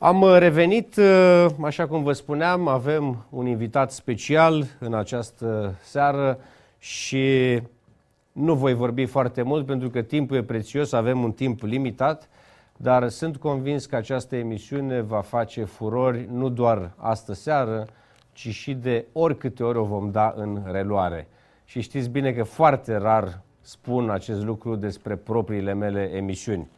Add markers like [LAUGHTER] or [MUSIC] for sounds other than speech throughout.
Am uh, revenit, uh, așa cum vă spuneam, avem un invitat special în această seară și nu voi vorbi foarte mult pentru că timpul e prețios, avem un timp limitat, dar sunt convins că această emisiune va face furori nu doar astă seară, ci și de oricâte ori o vom da în reluare. Și știți bine că foarte rar spun acest lucru despre propriile mele emisiuni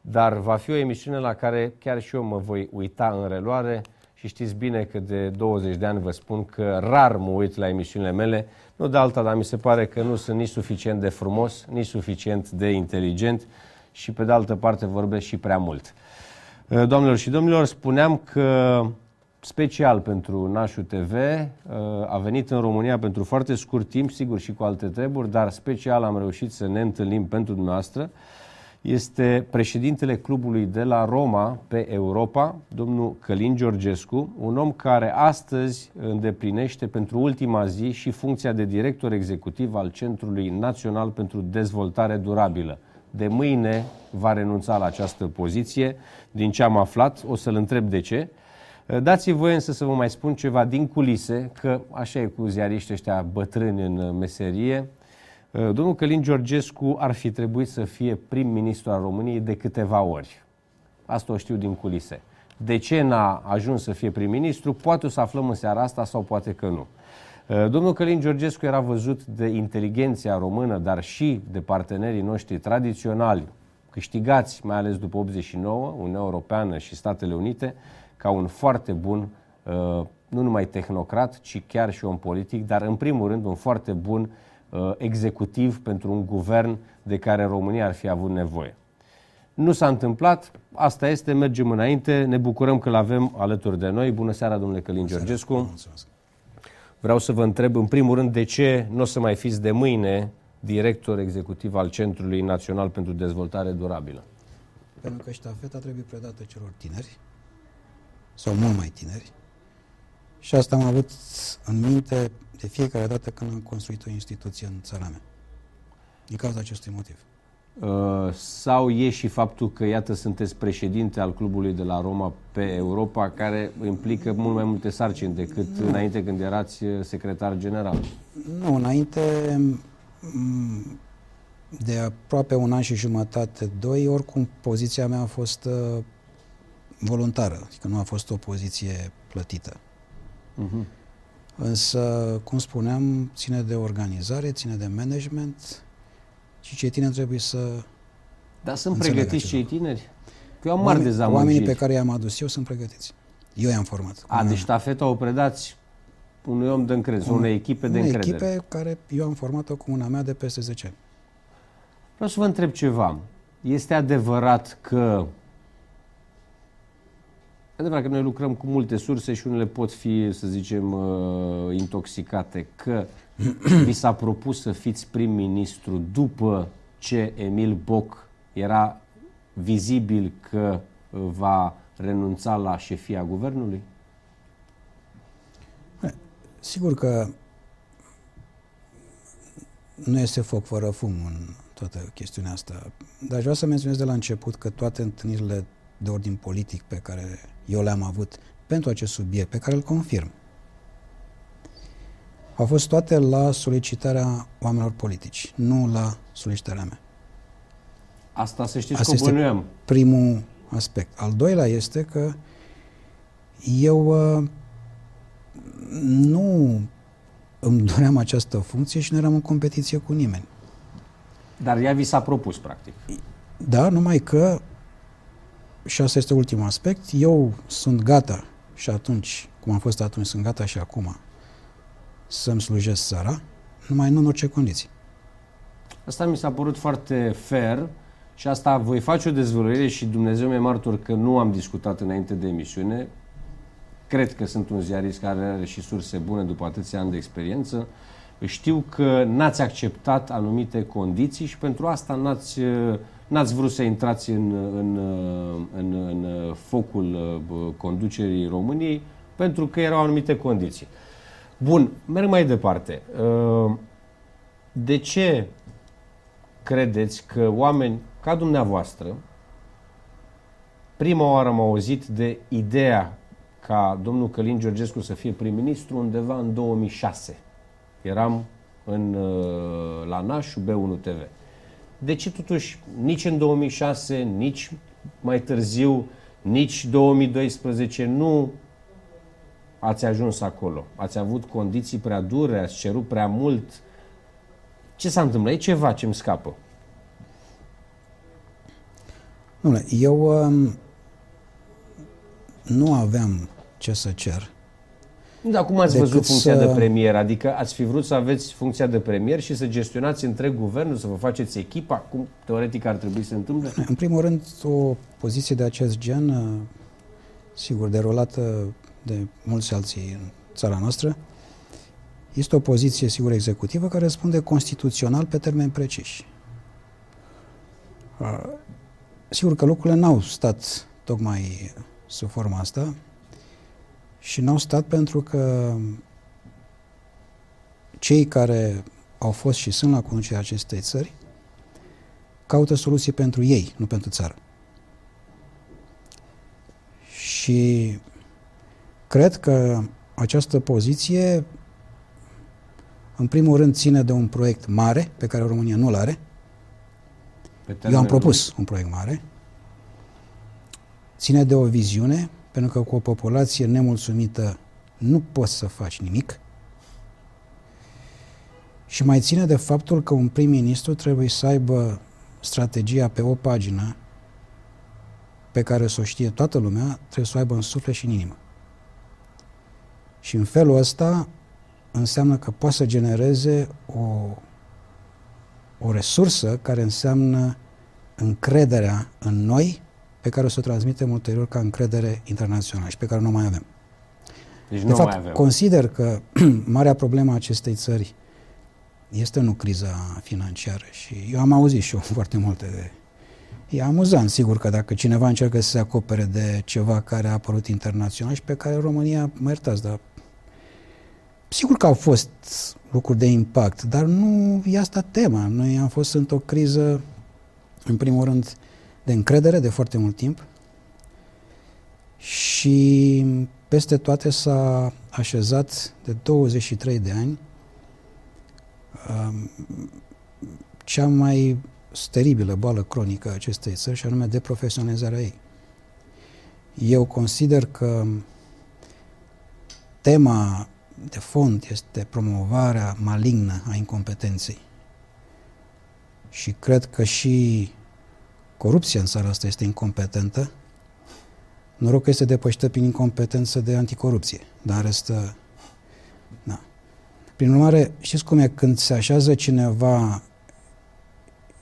dar va fi o emisiune la care chiar și eu mă voi uita în reluare și știți bine că de 20 de ani vă spun că rar mă uit la emisiunile mele, nu de alta, dar mi se pare că nu sunt nici suficient de frumos, nici suficient de inteligent și pe de altă parte vorbesc și prea mult. Uh, doamnelor și domnilor, spuneam că special pentru Nașu TV uh, a venit în România pentru foarte scurt timp, sigur și cu alte treburi, dar special am reușit să ne întâlnim pentru dumneavoastră este președintele clubului de la Roma pe Europa, domnul Călin Georgescu, un om care astăzi îndeplinește pentru ultima zi și funcția de director executiv al Centrului Național pentru Dezvoltare Durabilă. De mâine va renunța la această poziție, din ce am aflat, o să-l întreb de ce. Dați-mi voie însă să vă mai spun ceva din culise, că așa e cu ziariștii ăștia bătrâni în meserie, Uh, domnul Călin Georgescu ar fi trebuit să fie prim-ministru al României de câteva ori. Asta o știu din culise. De ce n-a ajuns să fie prim-ministru? Poate o să aflăm în seara asta sau poate că nu. Uh, domnul Călin Georgescu era văzut de inteligenția română, dar și de partenerii noștri tradiționali, câștigați mai ales după 89, Uniunea Europeană și Statele Unite, ca un foarte bun, uh, nu numai tehnocrat, ci chiar și om politic, dar în primul rând un foarte bun Uh, executiv pentru un guvern de care România ar fi avut nevoie. Nu s-a întâmplat, asta este, mergem înainte, ne bucurăm că l-avem alături de noi. Bună seara, domnule Călin Georgescu. Vreau să vă întreb, în primul rând, de ce nu o să mai fiți de mâine director executiv al Centrului Național pentru Dezvoltare Durabilă? Pentru că ștafeta trebuie predată celor tineri, sau mult mai tineri, și asta am avut în minte de fiecare dată când am construit o instituție în țara mea. Din cauza acestui motiv. Uh, sau e și faptul că, iată, sunteți președinte al clubului de la Roma pe Europa, care implică mult mai multe sarcini decât nu. înainte când erați uh, secretar general? Nu, înainte mm, de aproape un an și jumătate, doi, oricum poziția mea a fost uh, voluntară, adică nu a fost o poziție plătită. Uh-huh. Însă, cum spuneam, ține de organizare, ține de management și cei tineri trebuie să Dar sunt pregătiți cei tineri? Că eu am mari dezamăgiri. Oamenii pe care i-am adus eu sunt pregătiți. Eu i-am format. A, deci ștafeta o predați unui om de încredere, unei echipe de încredere. echipe care eu am format-o cu una mea de peste 10 ani. Vreau să vă întreb ceva. Este adevărat că adevărat că noi lucrăm cu multe surse și unele pot fi, să zicem, uh, intoxicate, că [CLEARS THROAT] vi s-a propus să fiți prim-ministru după ce Emil Boc era vizibil că va renunța la șefia guvernului? Sigur că nu este foc fără fum în toată chestiunea asta. Dar vreau să menționez de la început că toate întâlnirile de ordin politic pe care eu le-am avut pentru acest subiect, pe care îl confirm, au fost toate la solicitarea oamenilor politici, nu la solicitarea mea. Asta să știți Asta că este primul aspect. Al doilea este că eu uh, nu îmi doream această funcție și nu eram în competiție cu nimeni. Dar ea vi s-a propus, practic. Da, numai că și asta este ultimul aspect, eu sunt gata și atunci, cum am fost atunci, sunt gata și acum să-mi slujesc țara, numai nu în orice condiții. Asta mi s-a părut foarte fair și asta voi face o dezvăluire și Dumnezeu mi-e martor că nu am discutat înainte de emisiune. Cred că sunt un ziarist care are și surse bune după atâția ani de experiență. Știu că n-ați acceptat anumite condiții și pentru asta n-ați N-ați vrut să intrați în, în, în, în focul uh, conducerii României pentru că erau anumite condiții. Bun, merg mai departe. Uh, de ce credeți că oameni ca dumneavoastră prima oară am auzit de ideea ca domnul Călin Georgescu să fie prim-ministru undeva în 2006. Eram în, uh, la Nașu, B1 TV. De ce totuși nici în 2006, nici mai târziu, nici 2012 nu ați ajuns acolo? Ați avut condiții prea dure, ați cerut prea mult? Ce s-a întâmplat? E ceva ce îmi scapă. Dom'le, eu um, nu aveam ce să cer. Dar cum ați văzut funcția să... de premier? Adică ați fi vrut să aveți funcția de premier și să gestionați întreg guvernul, să vă faceți echipa? Cum teoretic ar trebui să se întâmple? În primul rând, o poziție de acest gen, uh, sigur, derulată de mulți alții în țara noastră, este o poziție, sigur, executivă care răspunde constituțional pe termeni preciși. Uh, sigur că lucrurile n-au stat tocmai sub forma asta și n-au stat pentru că cei care au fost și sunt la conducerea acestei țări caută soluții pentru ei, nu pentru țară. Și cred că această poziție, în primul rând, ține de un proiect mare, pe care România nu-l are. Eu am propus un proiect mare. Ține de o viziune pentru că cu o populație nemulțumită nu poți să faci nimic. Și mai ține de faptul că un prim-ministru trebuie să aibă strategia pe o pagină pe care să o știe toată lumea, trebuie să o aibă în suflet și în inimă. Și în felul ăsta înseamnă că poate să genereze o, o resursă care înseamnă încrederea în noi pe care o să o transmitem ulterior ca încredere internațională și pe care nu o mai avem. Deci de nu fapt, mai avem. consider că [CLEARS THROAT] marea problemă a acestei țări este nu criza financiară și eu am auzit și eu [LAUGHS] foarte multe de... E amuzant, sigur că dacă cineva încearcă să se acopere de ceva care a apărut internațional și pe care România, mă iertați, dar sigur că au fost lucruri de impact, dar nu e asta tema. Noi am fost într-o criză, în primul rând, de încredere de foarte mult timp și peste toate s-a așezat de 23 de ani um, cea mai teribilă boală cronică a acestei țări și anume deprofesionalizarea ei. Eu consider că tema de fond este promovarea malignă a incompetenței. Și cred că și corupția în țara asta este incompetentă, noroc că este depășită prin incompetență de anticorupție, dar în rest, da. Prin urmare, știți cum e, când se așează cineva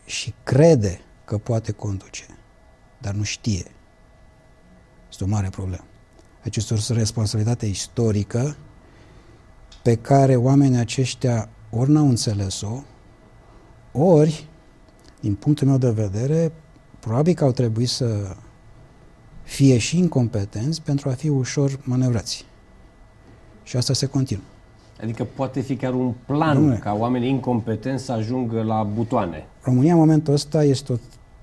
și crede că poate conduce, dar nu știe, este o mare problemă. Aici este o responsabilitate istorică pe care oamenii aceștia ori n-au înțeles-o, ori, din punctul meu de vedere, probabil că au trebuit să fie și incompetenți pentru a fi ușor manevrați. Și asta se continuă. Adică poate fi chiar un plan Dom'le, ca oamenii incompetenți să ajungă la butoane. România în momentul ăsta este o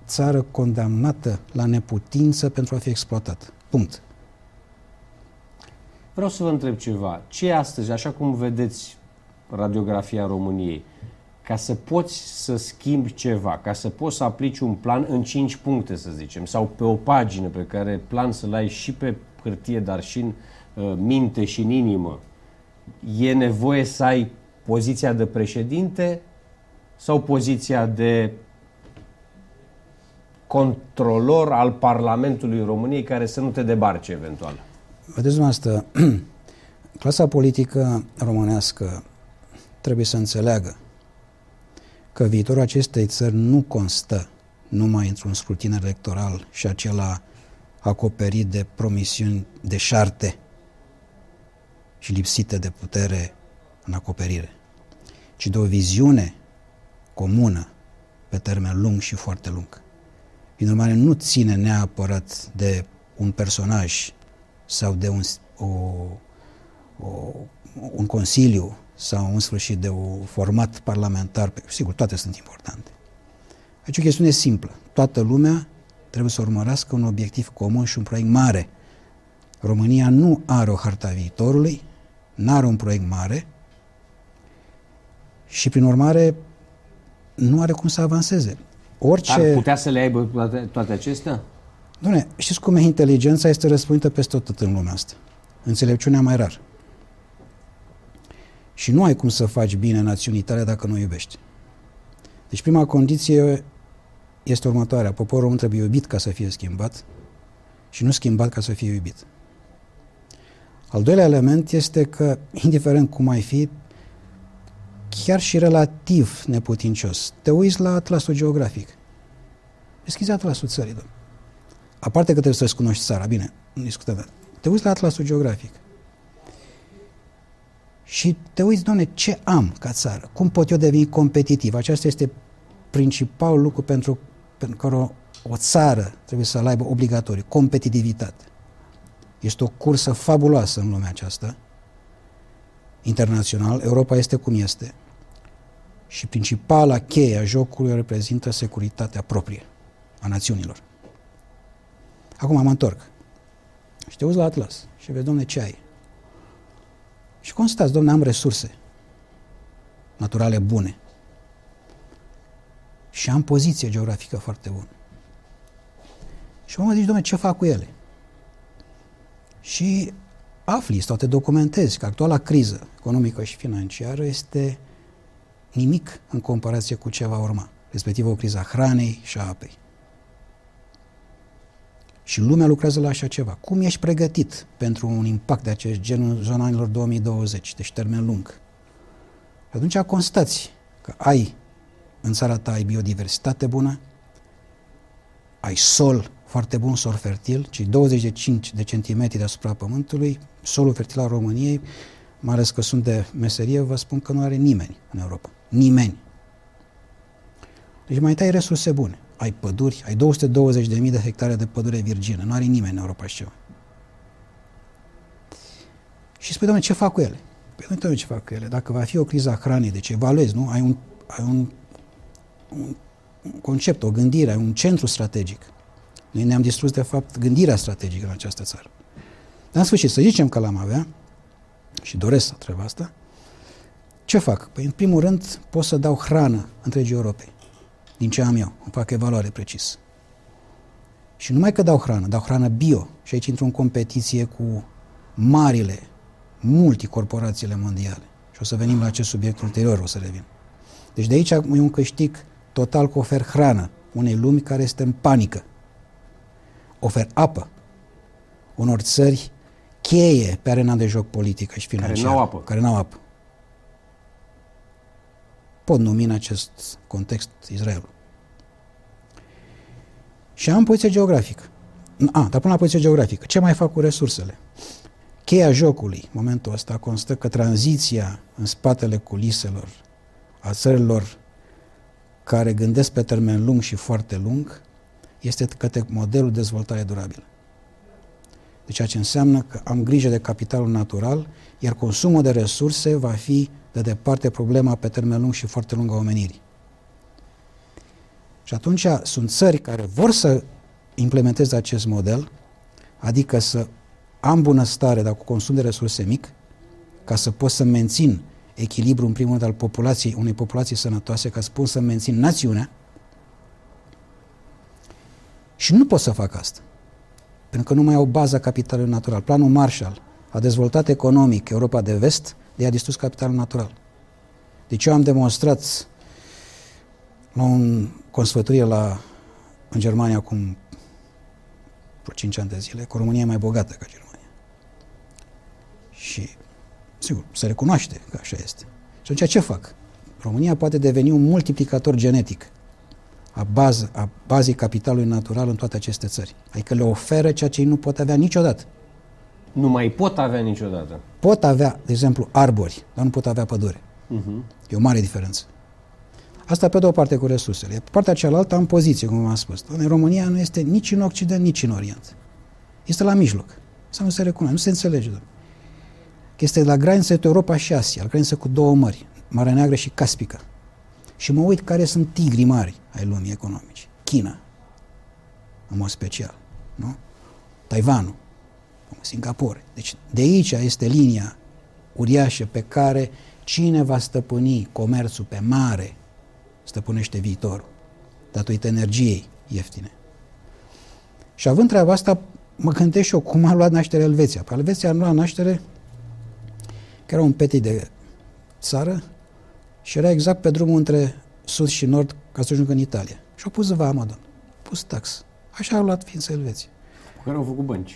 țară condamnată la neputință pentru a fi exploatată. Punct. Vreau să vă întreb ceva. Ce astăzi, așa cum vedeți radiografia României, ca să poți să schimbi ceva, ca să poți să aplici un plan în 5 puncte, să zicem, sau pe o pagină pe care plan să-l ai și pe hârtie, dar și în uh, minte și în inimă, e nevoie să ai poziția de președinte sau poziția de controlor al Parlamentului României care să nu te debarce eventual? Vedeți, dumneavoastră, [CLEARS THROAT] clasa politică românească trebuie să înțeleagă că viitorul acestei țări nu constă numai într-un scrutin electoral și acela acoperit de promisiuni de șarte și lipsite de putere în acoperire, ci de o viziune comună pe termen lung și foarte lung. Prin urmare, nu ține neapărat de un personaj sau de un, o, o, un consiliu sau în sfârșit de un format parlamentar, sigur, toate sunt importante. Aici o chestiune simplă. Toată lumea trebuie să urmărească un obiectiv comun și un proiect mare. România nu are o harta viitorului, nu are un proiect mare și, prin urmare, nu are cum să avanseze. Orice... Ar putea să le aibă toate, toate acestea? Doamne, știți cum e inteligența este răspândită peste tot în lumea asta. Înțelepciunea mai rar. Și nu ai cum să faci bine națiunii tale dacă nu iubești. Deci prima condiție este următoarea. Poporul român trebuie iubit ca să fie schimbat și nu schimbat ca să fie iubit. Al doilea element este că, indiferent cum ai fi, chiar și relativ neputincios, te uiți la atlasul geografic. Deschizi atlasul țării, domnule. Aparte că trebuie să-ți cunoști țara, bine, nu discutăm, te uiți la atlasul geografic. Și te uiți, doamne, ce am ca țară? Cum pot eu deveni competitiv? Aceasta este principalul lucru pentru, pentru care o, o țară trebuie să aibă obligatoriu, competitivitate. Este o cursă fabuloasă în lumea aceasta, internațional. Europa este cum este. Și principala cheie a jocului reprezintă securitatea proprie a națiunilor. Acum mă întorc. Și te uiți la Atlas și vezi, domne, ce ai? Și constați, domne, am resurse naturale bune. Și am poziție geografică foarte bună. Și mă zici, domne, ce fac cu ele? Și afli sau te documentezi că actuala criză economică și financiară este nimic în comparație cu ce va urma, respectiv o criză a hranei și a apei. Și lumea lucrează la așa ceva. Cum ești pregătit pentru un impact de acest gen în zona anilor 2020, deci termen lung? Atunci constați că ai în țara ta ai biodiversitate bună, ai sol foarte bun, sol fertil, ci 25 de centimetri deasupra pământului, solul fertil al României, mai ales că sunt de meserie, vă spun că nu are nimeni în Europa. Nimeni. Deci mai tai resurse bune ai păduri, ai 220.000 de hectare de pădure virgină, nu are nimeni în Europa și ceva. Și spui, doamne, ce fac cu ele? Păi nu ce fac cu ele. Dacă va fi o criză a hranei, deci evaluezi, nu? Ai un, ai un, un concept, o gândire, ai un centru strategic. Noi ne-am distrus, de fapt, gândirea strategică în această țară. Dar, în sfârșit, să zicem că l-am avea, și doresc să trebuie asta, ce fac? Păi, în primul rând, pot să dau hrană întregii Europei din ce am eu. Îmi fac evaluare precis. Și numai că dau hrană, dau hrană bio. Și aici intru în competiție cu marile, multicorporațiile mondiale. Și o să venim la acest subiect ulterior, o să revin. Deci de aici e un câștig total că ofer hrană unei lumi care este în panică. Ofer apă unor țări cheie pe arena de joc politică și financiară. Care n-au apă. Care n-au apă pot numi în acest context Israelul. Și am poziție geografică. A, dar până la poziție geografică. Ce mai fac cu resursele? Cheia jocului, momentul ăsta, constă că tranziția în spatele culiselor a țărilor care gândesc pe termen lung și foarte lung este către modelul de dezvoltare durabilă. Deci ceea ce înseamnă că am grijă de capitalul natural, iar consumul de resurse va fi de departe problema pe termen lung și foarte lung a omenirii. Și atunci sunt țări care vor să implementeze acest model, adică să am bunăstare, dar cu consum de resurse mic, ca să pot să mențin echilibru, în primul rând, al populației, unei populații sănătoase, ca să pot să mențin națiunea, și nu pot să fac asta. Pentru că nu mai au baza capitalului natural. Planul Marshall a dezvoltat economic Europa de vest, de a distrus capitalul natural. Deci eu am demonstrat la un consfătuire la, în Germania acum vreo 5 ani de zile că România e mai bogată ca Germania. Și, sigur, se recunoaște că așa este. Și atunci ce fac? România poate deveni un multiplicator genetic a, bază, a bazei capitalului natural în toate aceste țări. Adică le oferă ceea ce ei nu pot avea niciodată. Nu mai pot avea niciodată. Pot avea, de exemplu, arbori, dar nu pot avea pădure. Uh-huh. E o mare diferență. Asta pe de o parte cu resursele. Pe partea cealaltă am poziție, cum am spus. În România nu este nici în Occident, nici în Orient. Este la mijloc. Să nu se recunoaște, nu se înțelege. Doar. Este la graniță între Europa și Asia, la graniță cu două mări, Marea Neagră și Caspică. Și mă uit care sunt tigrii mari ai lumii economici. China, în mod special. Nu? Taiwanul, Singapore. Deci de aici este linia uriașă pe care cine va stăpâni comerțul pe mare stăpânește viitorul, datorită energiei ieftine. Și având treaba asta, mă gândesc și eu cum a luat naștere Elveția. Pe Elveția a luat naștere că era un petit de țară și era exact pe drumul între sud și nord ca să ajungă în Italia. Și au pus vama, domnule. pus tax. Așa au luat ființă Elveția. Cu care au făcut bănci.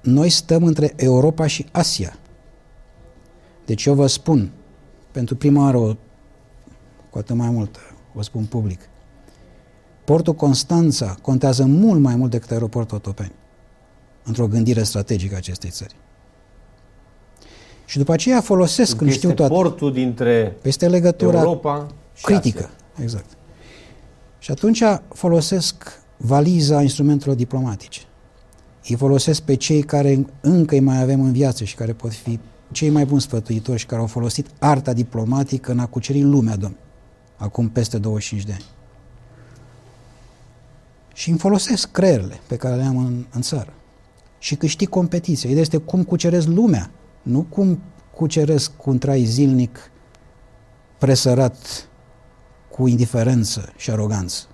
Noi stăm între Europa și Asia. Deci eu vă spun, pentru prima oară, o, cu atât mai mult, vă spun public, portul Constanța contează mult mai mult decât aeroportul Otopeni într-o gândire strategică a acestei țări. Și după aceea folosesc, când știu toate... portul dintre este legătura Europa și critică. Asia. Exact. Și atunci folosesc valiza instrumentelor diplomatice. Îi folosesc pe cei care încă îi mai avem în viață și care pot fi cei mai buni sfătuitori și care au folosit arta diplomatică în a cuceri lumea, domn, acum peste 25 de ani. Și îmi folosesc creierile pe care le am în, în țară. Și câștig competiția. Ideea este cum cuceresc lumea, nu cum cuceresc cu un trai zilnic presărat cu indiferență și aroganță.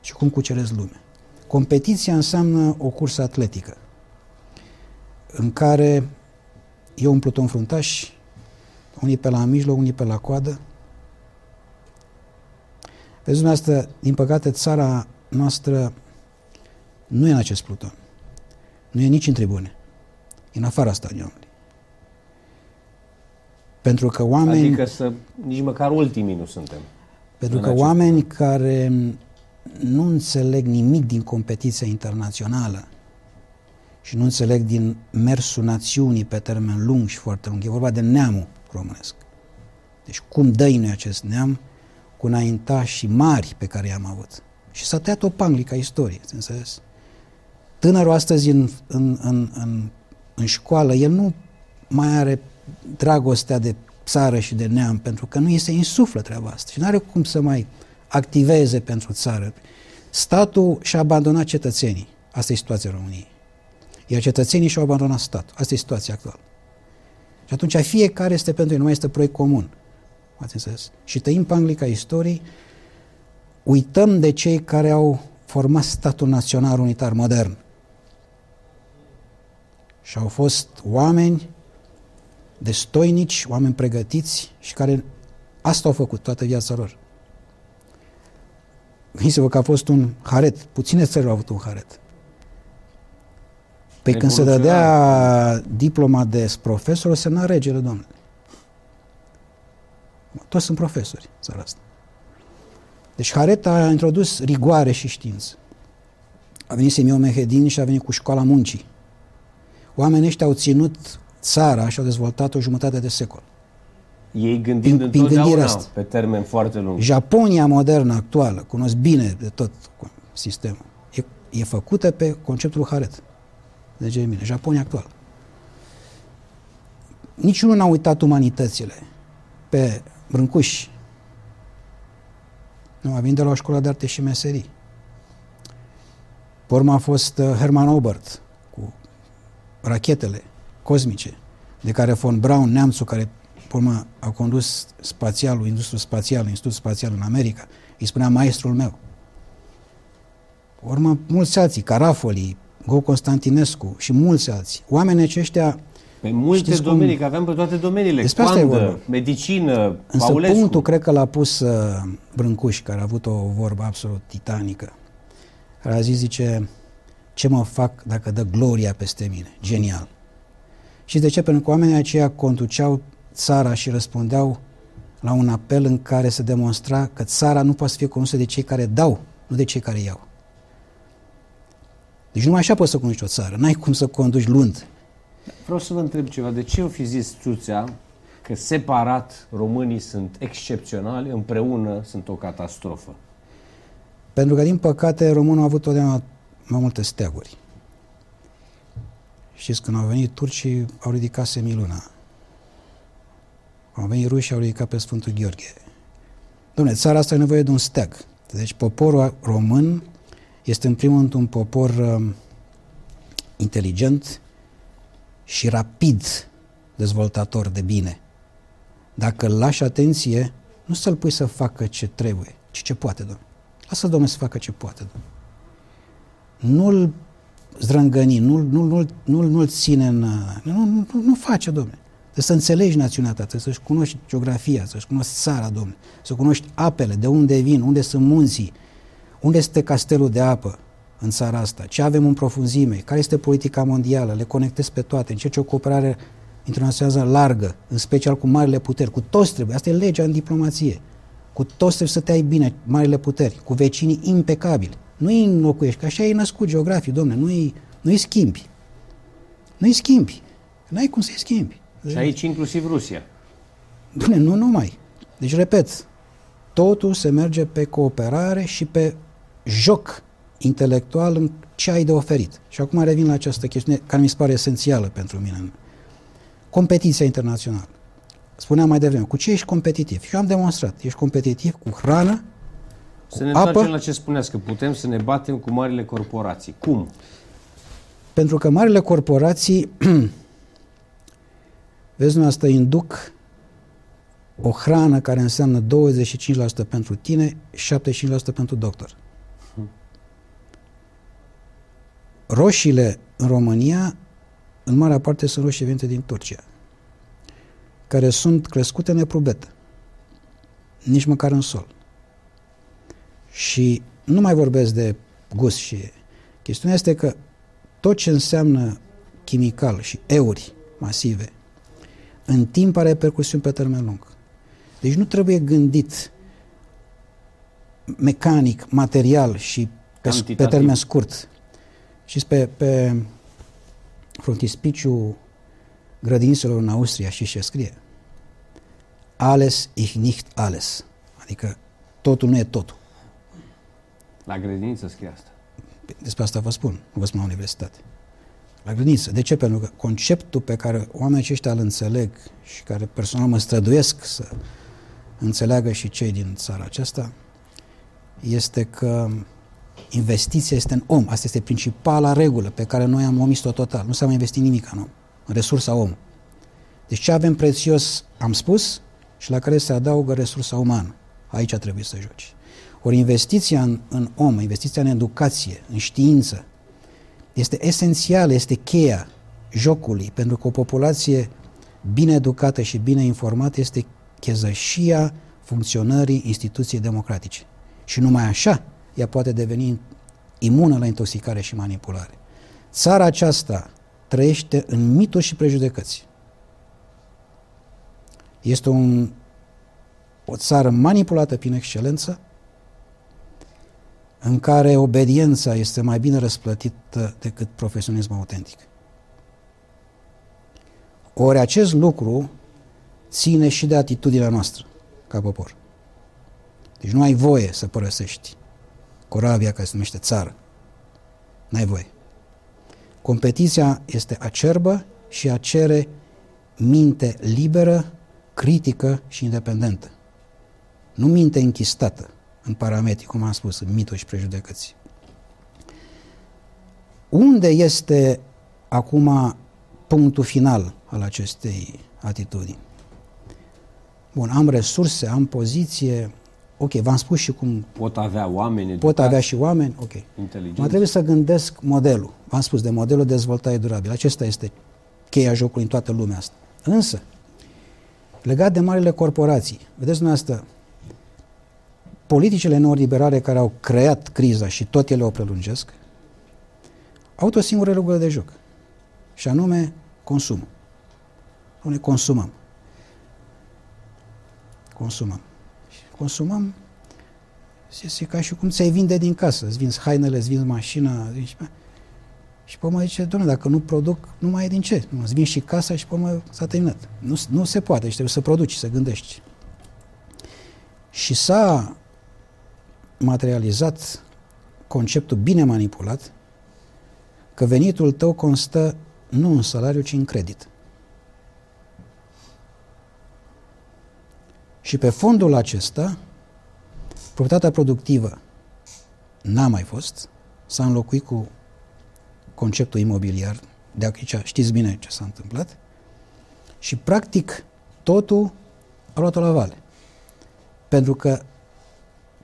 Și cum cuceresc lumea. Competiția înseamnă o cursă atletică în care eu un pluton fruntaș, unii pe la mijloc, unii pe la coadă. Vezi dumneavoastră, din păcate, țara noastră nu e în acest pluton. Nu e nici în tribune. E în afara stadionului. Pentru că oameni... Adică să, nici măcar ultimii nu suntem. Pentru că oameni pluton. care nu înțeleg nimic din competiția internațională și nu înțeleg din mersul națiunii pe termen lung și foarte lung. E vorba de neamul românesc. Deci cum dăinuie acest neam cu înaintași mari pe care i-am avut. Și s-a tăiat o panglică istorie, înțeles? Tânărul astăzi în, în, în, în, în școală, el nu mai are dragostea de țară și de neam, pentru că nu este insuflă treaba asta și nu are cum să mai activeze pentru țară. Statul și-a abandonat cetățenii. Asta e situația României. Iar cetățenii și-au abandonat statul. Asta e situația actuală. Și atunci fiecare este pentru ei, nu mai este proiect comun. Ați înțeles? Și tăim panglica istoriei, uităm de cei care au format statul național unitar modern. Și au fost oameni destoinici, oameni pregătiți și care asta au făcut toată viața lor. Gândiți-vă că a fost un haret. Puține țări au avut un haret. Păi când se dădea diploma de profesor, o semna regele, domnule. Toți sunt profesori, țara asta. Deci Haret a introdus rigoare și știință. A venit Semion Mehedin și a venit cu școala muncii. Oamenii ăștia au ținut țara și au dezvoltat o jumătate de secol. Ei gândind prin, prin gândirea asta. pe termen foarte lung. Japonia modernă, actuală, cunosc bine de tot sistemul, e, e făcută pe conceptul Haret de Gemini, Japonia actuală. Niciunul n-a uitat umanitățile pe Brâncuși. Nu, a venit de la o școală de arte și meserii. Pe urmă a fost uh, Herman Obert cu rachetele cosmice, de care von Braun, neamțul care pe urmă a condus spațialul, industriul spațial, institutul spațial în America, îi spunea maestrul meu. Pe urmă, mulți alții, Carafoli, Go Constantinescu și mulți alții. Oamenii aceștia pe multe domenii, cum... că aveam pe toate domeniile. Despre asta Coandă, e vorba. medicină, Însă Paulescu. punctul cred că l-a pus uh, Brâncuș, care a avut o vorbă absolut titanică. Care a zis, zice, ce mă fac dacă dă gloria peste mine? Genial. Și de ce? Pentru că oamenii aceia conduceau țara și răspundeau la un apel în care se demonstra că țara nu poate să fie condusă de cei care dau, nu de cei care iau. Deci numai așa poți să conduci o țară. N-ai cum să conduci luând. Vreau să vă întreb ceva. De ce o fi zis Tuțea că separat românii sunt excepționali, împreună sunt o catastrofă? Pentru că, din păcate, românul a avut totdeauna mai multe steaguri. Știți, când au venit turcii, au ridicat semiluna. Au venit rușii, au ridicat pe Sfântul Gheorghe. Dom'le, țara asta e nevoie de un steag. Deci poporul român Este în primul rând un popor uh, inteligent și rapid dezvoltator de bine. Dacă îl lași atenție, nu să-l pui să facă ce trebuie, ci ce poate, domnule. Lasă domnule să facă ce poate, domnule. Nu-l zdrângăni, nu-l, nu-l, nu-l, nu-l, nu-l ține în... Nu, nu, nu face, domnule. Trebuie să înțelegi națiunea ta, trebuie să-și cunoști geografia, să-și cunoști țara, domnule, să cunoști apele, de unde vin, unde sunt munții, unde este castelul de apă în țara asta, ce avem în profunzime, care este politica mondială, le conectezi pe toate, încerci o cooperare internațională largă, în special cu marile puteri, cu toți trebuie, asta e legea în diplomație, cu toți trebuie să te ai bine, marile puteri, cu vecinii impecabili. Nu îi înlocuiești, că așa e născut geografii, domne, nu îi, nu îi schimbi. Nu îi schimbi. N-ai cum să-i schimbi. Și aici inclusiv Rusia. Bine, nu numai. Deci, repet, totul se merge pe cooperare și pe joc intelectual în ce ai de oferit. Și acum revin la această chestiune care mi se pare esențială pentru mine. Competiția internațională. Spuneam mai devreme, cu ce ești competitiv? Și eu am demonstrat. Ești competitiv cu hrană, cu Să ne apă. întoarcem la ce spuneați, că putem să ne batem cu marile corporații. Cum? Pentru că marile corporații [CLEARS THROAT] Vezi, nu asta induc o hrană care înseamnă 25% pentru tine, 75% pentru doctor. Roșiile în România, în marea parte, sunt roșii venite din Turcia, care sunt crescute în eprubetă, nici măcar în sol. Și nu mai vorbesc de gust și... Chestiunea este că tot ce înseamnă chimical și euri masive în timp are repercusiuni pe termen lung. Deci nu trebuie gândit mecanic, material și pe, pe termen scurt. Și pe, pe frontispiciul grădinițelor în Austria și ce scrie Alles ich nicht alles. Adică totul nu e totul. La grădiniță scrie asta. Despre asta vă spun, nu vă spun la universitate la grădiniță. De ce? Pentru că conceptul pe care oamenii aceștia îl înțeleg și care personal mă străduiesc să înțeleagă și cei din țara aceasta, este că investiția este în om. Asta este principala regulă pe care noi am omis-o total. Nu s-a mai investit nimic în om, în resursa om. Deci ce avem prețios, am spus, și la care se adaugă resursa umană. Aici trebuie să joci. Ori investiția în, în om, investiția în educație, în știință, este esențial, este cheia jocului, pentru că o populație bine educată și bine informată este chezășia funcționării instituției democratice. Și numai așa ea poate deveni imună la intoxicare și manipulare. Țara aceasta trăiește în mituri și prejudecăți. Este un, o țară manipulată prin excelență, în care obediența este mai bine răsplătită decât profesionismul autentic. Ori acest lucru ține și de atitudinea noastră ca popor. Deci nu ai voie să părăsești corabia care se numește țară. N-ai voie. Competiția este acerbă și a cere minte liberă, critică și independentă. Nu minte închistată în parametri, cum am spus, în mituri și prejudecăți. Unde este acum punctul final al acestei atitudini? Bun, am resurse, am poziție, ok, v-am spus și cum... Pot avea oameni educați, Pot avea și oameni, ok. Mă trebuie să gândesc modelul. V-am spus, de modelul de dezvoltare durabilă. Acesta este cheia jocului în toată lumea asta. Însă, legat de marile corporații, vedeți dumneavoastră, politicile neoliberale care au creat criza și tot ele o prelungesc, au o singură regulă de joc, și anume consumul. Ne consumăm. Consumăm. Consumăm este ca și cum ți-ai vinde din casă. Îți vinzi hainele, îți vinzi mașina. Zici, și pe mai zice, doamne, dacă nu produc, nu mai e din ce. Nu, îți vinzi și casa și pe mai s-a terminat. Nu, nu se poate, deci trebuie să produci, să gândești. Și s-a materializat conceptul bine manipulat că venitul tău constă nu în salariu, ci în credit. Și pe fondul acesta, proprietatea productivă n-a mai fost, s-a înlocuit cu conceptul imobiliar. De aici știți bine ce s-a întâmplat. Și practic totul a luat-o la vale. Pentru că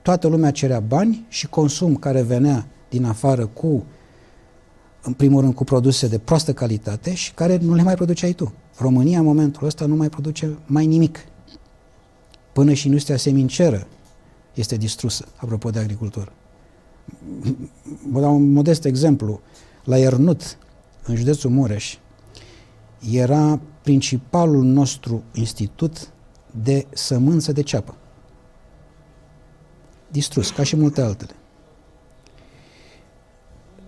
toată lumea cerea bani și consum care venea din afară cu, în primul rând, cu produse de proastă calitate și care nu le mai produceai tu. România, în momentul ăsta, nu mai produce mai nimic. Până și industria seminceră este distrusă, apropo de agricultură. Vă dau un modest exemplu. La Iernut, în județul Mureș, era principalul nostru institut de sămânță de ceapă. Distrus, ca și multe altele.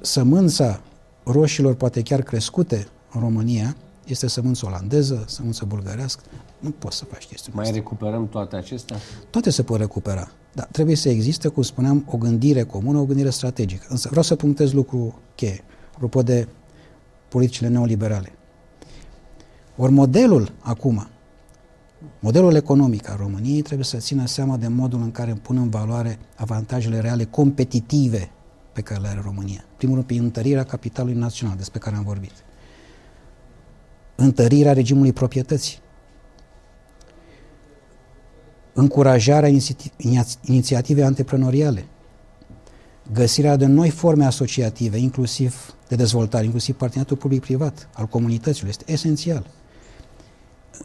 Sămânța roșilor, poate chiar crescute în România, este sămânță olandeză, sămânță bulgărească. Nu poți să faci chestii. Mai recuperăm toate acestea? Toate se pot recupera. Dar trebuie să existe, cum spuneam, o gândire comună, o gândire strategică. Însă vreau să punctez lucru cheie, apropo de politicile neoliberale. Ori modelul acum, modelul economic al României trebuie să țină seama de modul în care pun în valoare avantajele reale competitive pe care le are România. Primul rând, prin întărirea capitalului național, despre care am vorbit. Întărirea regimului proprietății. Încurajarea inițiativei antreprenoriale. Găsirea de noi forme asociative, inclusiv de dezvoltare, inclusiv parteneriatul public-privat al comunităților, este esențial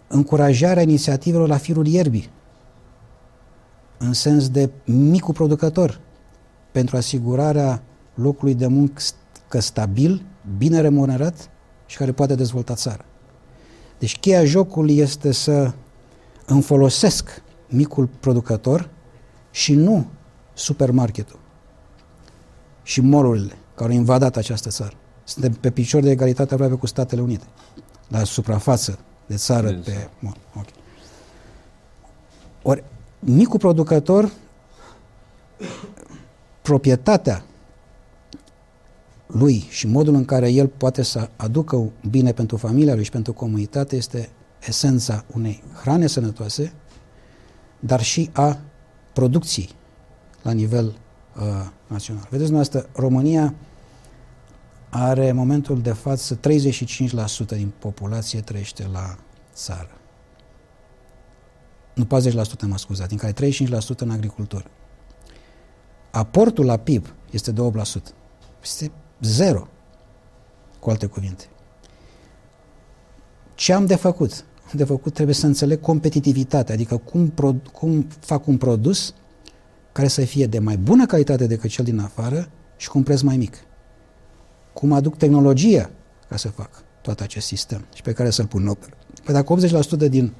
încurajarea inițiativelor la firul ierbii, în sens de micul producător, pentru asigurarea locului de muncă stabil, bine remunerat și care poate dezvolta țara. Deci cheia jocului este să îmi folosesc micul producător și nu supermarketul și molurile care au invadat această țară. Suntem pe picior de egalitate aproape cu Statele Unite, la suprafață de țară de pe... Bun, ok. Ori, micul producător, proprietatea lui și modul în care el poate să aducă bine pentru familia lui și pentru comunitate este esența unei hrane sănătoase, dar și a producției la nivel uh, național. Vedeți dumneavoastră, România are în momentul de față 35% din populație trăiește la țară. Nu 40%, mă scuzați, din care 35% în agricultură. Aportul la PIB este de 8%. Este zero, cu alte cuvinte. Ce am de făcut? De făcut trebuie să înțeleg competitivitatea, adică cum, cum fac un produs care să fie de mai bună calitate decât cel din afară și cu un preț mai mic cum aduc tehnologia ca să fac tot acest sistem și pe care să-l pun în operă. Păi dacă 80% din,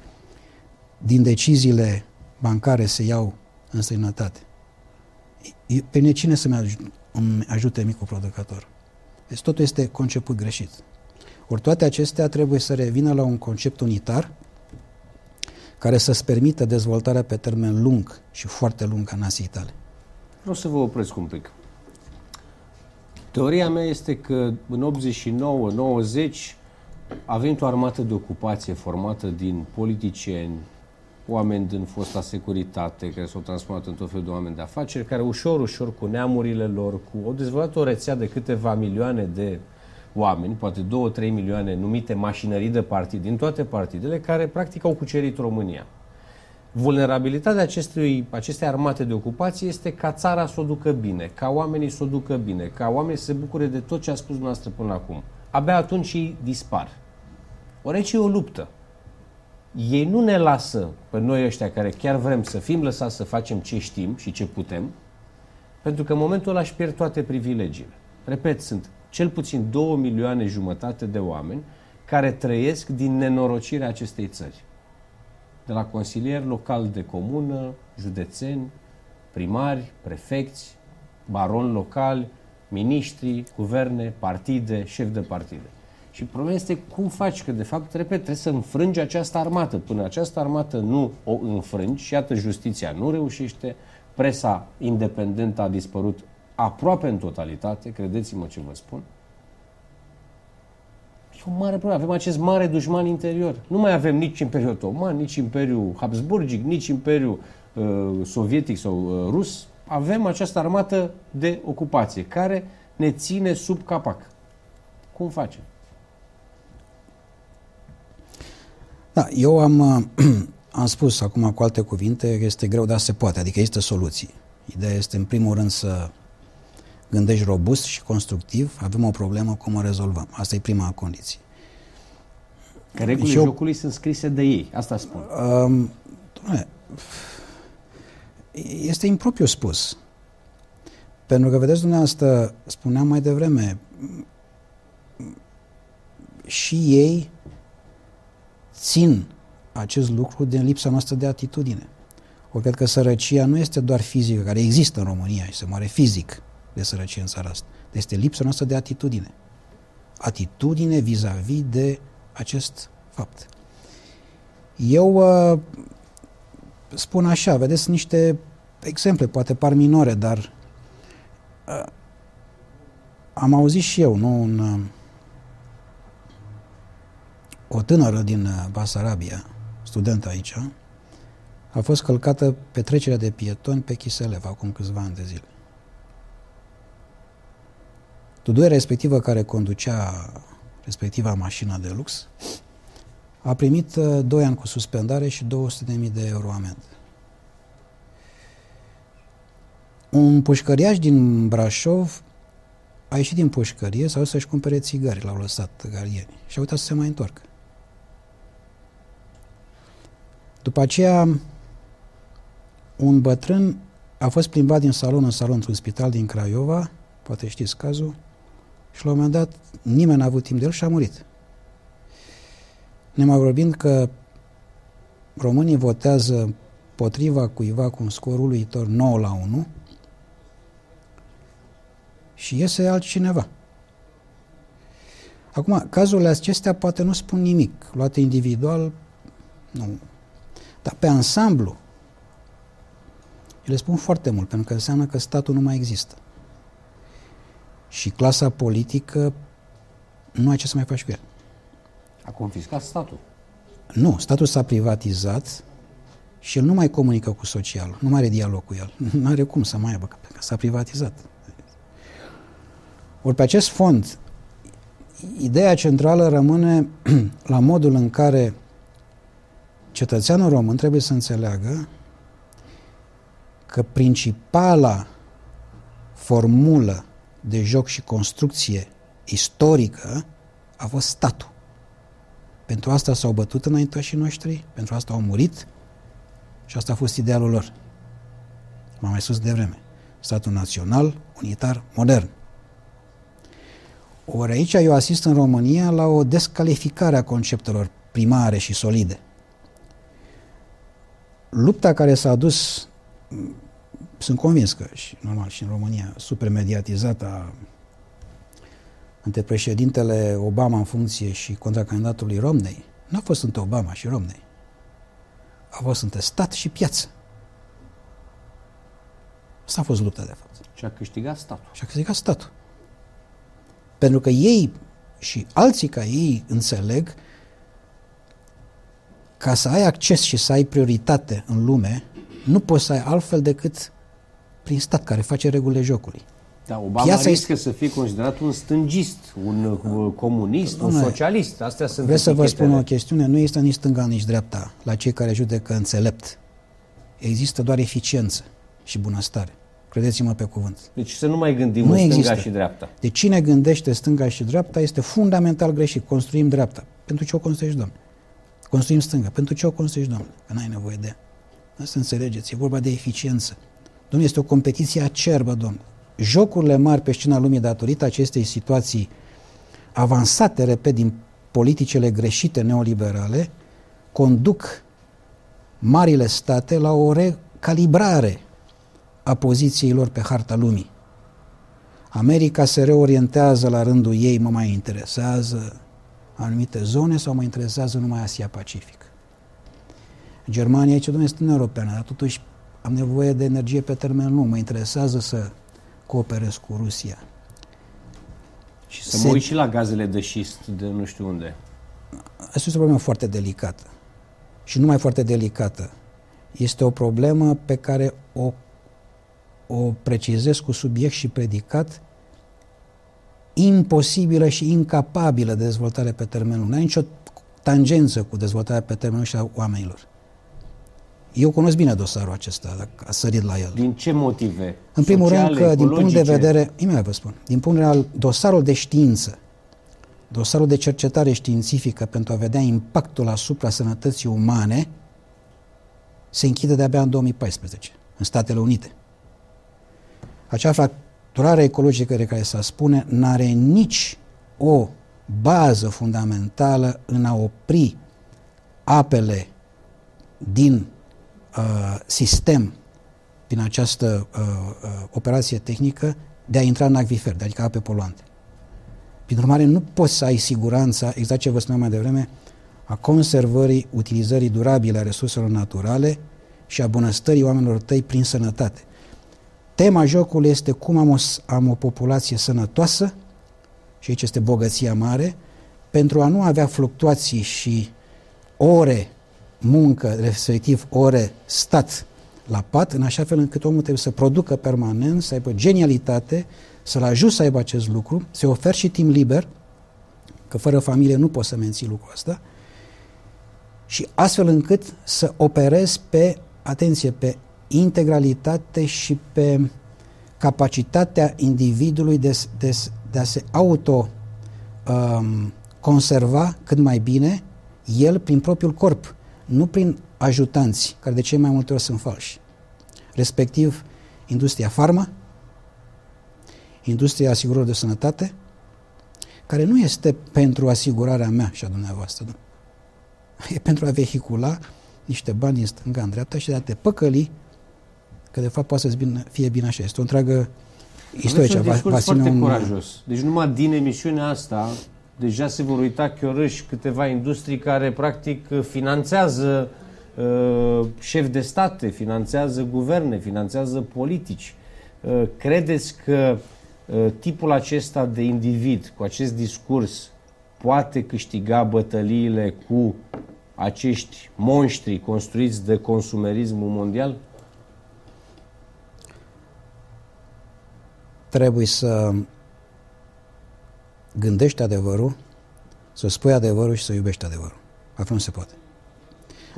din deciziile bancare se iau în străinătate, pe mine cine să-mi ajute micul producător? Deci totul este conceput greșit. Ori toate acestea trebuie să revină la un concept unitar care să-ți permită dezvoltarea pe termen lung și foarte lung a nației tale. Vreau să vă opresc un pic. Teoria mea este că în 89-90 a venit o armată de ocupație formată din politicieni, oameni din fosta securitate, care s-au transformat în tot felul de oameni de afaceri, care ușor, ușor, cu neamurile lor, cu au dezvoltat o rețea de câteva milioane de oameni, poate 2-3 milioane numite mașinării de partid, din toate partidele, care practic au cucerit România. Vulnerabilitatea acestui, acestei armate de ocupație este ca țara să o ducă bine, ca oamenii să o ducă bine, ca oamenii să se bucure de tot ce a spus noastră până acum. Abia atunci ei dispar. Ori aici e o luptă. Ei nu ne lasă pe noi ăștia care chiar vrem să fim lăsați să facem ce știm și ce putem, pentru că în momentul ăla își pierd toate privilegiile. Repet, sunt cel puțin 2 milioane jumătate de oameni care trăiesc din nenorocirea acestei țări de la consilieri local de comună, județeni, primari, prefecți, baroni locali, miniștri, guverne, partide, șefi de partide. Și problema este cum faci, că de fapt, repet, trebuie să înfrângi această armată. Până această armată nu o înfrângi și iată justiția nu reușește, presa independentă a dispărut aproape în totalitate, credeți-mă ce vă spun, E o mare problemă. Avem acest mare dușman interior. Nu mai avem nici Imperiul Otoman, nici Imperiul Habsburgic, nici Imperiul uh, Sovietic sau uh, Rus. Avem această armată de ocupație care ne ține sub capac. Cum facem? Da, eu am, [CLEARS THROAT] am spus acum cu alte cuvinte că este greu, dar se poate, adică există soluții. Ideea este în primul rând să gândești robust și constructiv, avem o problemă, cum o rezolvăm. Asta e prima condiție. Că regulile eu, jocului sunt scrise de ei, asta spun. Um, este impropriu spus. Pentru că, vedeți, dumneavoastră, spuneam mai devreme, și ei țin acest lucru din lipsa noastră de atitudine. O cred că sărăcia nu este doar fizică, care există în România și se moare fizic de sărăcie în țara asta. Este lipsa noastră de atitudine. Atitudine vis-a-vis -vis de acest fapt. Eu uh, spun așa, vedeți niște exemple, poate par minore, dar uh, am auzit și eu, nu, un, uh, o tânără din uh, Basarabia, studentă aici, a fost călcată pe trecerea de pietoni pe Chiselev acum câțiva ani de zile. Tuduia respectivă care conducea respectiva mașină de lux a primit 2 uh, ani cu suspendare și 200.000 de euro amendă. Un pușcăriaș din Brașov a ieșit din pușcărie sau să-și cumpere țigări, l-au lăsat garieni și a uitat să se mai întoarcă. După aceea, un bătrân a fost plimbat din salon în salon într-un spital din Craiova, poate știți cazul, și la un moment dat nimeni n-a avut timp de el și a murit. Ne mai vorbind că românii votează potriva cuiva cu un scor uluitor 9 la 1 și iese altcineva. Acum, cazurile acestea poate nu spun nimic. Luate individual, nu. Dar pe ansamblu, ele spun foarte mult, pentru că înseamnă că statul nu mai există. Și clasa politică nu ai ce să mai faci cu el. A confiscat statul. Nu, statul s-a privatizat și el nu mai comunică cu socialul, nu mai are dialog cu el. [LAUGHS] Nu are cum să mai aibă, pentru că s-a privatizat. Ori pe acest fond, ideea centrală rămâne [CLEARS THROAT] la modul în care cetățeanul român trebuie să înțeleagă că principala formulă de joc și construcție istorică a fost statul. Pentru asta s-au bătut înaintașii noștri, pentru asta au murit și asta a fost idealul lor. M-am mai sus de vreme. Statul național, unitar, modern. Ori aici eu asist în România la o descalificare a conceptelor primare și solide. Lupta care s-a adus, sunt convins că, și normal și în România, supermediatizată între președintele Obama în funcție și contra candidatului Romney, nu a fost între Obama și Romney. A fost între stat și piață. Asta a fost lupta, de fapt. Și a câștigat statul. Și a câștigat statul. Pentru că ei și alții ca ei înțeleg ca să ai acces și să ai prioritate în lume, nu poți să ai altfel decât prin stat care face regulile jocului. Da, Obama Piața riscă este... să fie considerat un stângist, un uh, comunist, un socialist. Astea sunt Vreau să vă spun o chestiune, nu există nici stânga, nici dreapta la cei care judecă înțelept. Există doar eficiență și bunăstare. Credeți-mă pe cuvânt. Deci să nu mai gândim nu în stânga există. și dreapta. De cine gândește stânga și dreapta este fundamental greșit. Construim dreapta. Pentru ce o construiești, domnule? Construim stânga. Pentru ce o construiești, domnule? Că n-ai nevoie de Asta înțelegeți. E vorba de eficiență. Domnule, este o competiție acerbă, domnule. Jocurile mari pe scena lumii datorită acestei situații avansate, repet, din politicele greșite neoliberale, conduc marile state la o recalibrare a poziției lor pe harta lumii. America se reorientează la rândul ei, mă mai interesează anumite zone sau mă interesează numai Asia-Pacific. Germania aici, domnule, este Europeană, dar totuși am nevoie de energie pe termen lung, mă interesează să cooperez cu Rusia. Și să se... mă uit și la gazele de șist de nu știu unde. Asta este o problemă foarte delicată. Și nu mai foarte delicată. Este o problemă pe care o, o precizez cu subiect și predicat imposibilă și incapabilă de dezvoltare pe termen lung. Nu are nicio tangență cu dezvoltarea pe termen lung și a oamenilor. Eu cunosc bine dosarul acesta, dacă a sărit la el. Din ce motive? În primul Sociale, rând că, din punct de vedere, imediat vă spun, din punct de vedere al dosarul de știință, dosarul de cercetare științifică pentru a vedea impactul asupra sănătății umane, se închide de-abia în 2014, în Statele Unite. Acea fracturare ecologică de care se spune n-are nici o bază fundamentală în a opri apele din uh, sistem, din această uh, uh, operație tehnică, de a intra în acvifer, adică ape poluante. Prin urmare, nu poți să ai siguranța, exact ce vă spuneam mai devreme, a conservării, utilizării durabile a resurselor naturale și a bunăstării oamenilor tăi prin sănătate. Tema jocului este cum am o, am o populație sănătoasă, și aici este bogăția mare, pentru a nu avea fluctuații și ore muncă, respectiv ore stat la pat, în așa fel încât omul trebuie să producă permanent, să aibă genialitate, să-l ajut să aibă acest lucru, să ofer și timp liber, că fără familie nu poți să menții lucrul ăsta, și astfel încât să operezi pe, atenție, pe integralitate și pe capacitatea individului de, de, de a se auto um, conserva cât mai bine el prin propriul corp, nu prin ajutanți, care de cei mai multe ori sunt falși. Respectiv, industria farma, industria asigurărilor de sănătate, care nu este pentru asigurarea mea și a dumneavoastră, nu? E pentru a vehicula niște bani în stânga, în dreapta și de a te păcăli că de fapt poate să fie bine așa. Este o întreagă istorie. Va, va foarte un... curajos. Deci numai din emisiunea asta deja se vor uita chiorâși câteva industrii care practic finanțează uh, șefi de state, finanțează guverne, finanțează politici. Uh, credeți că uh, tipul acesta de individ cu acest discurs poate câștiga bătăliile cu acești monștri construiți de consumerismul mondial? Trebuie să gândești adevărul, să spui adevărul și să iubești adevărul. Altfel nu se poate.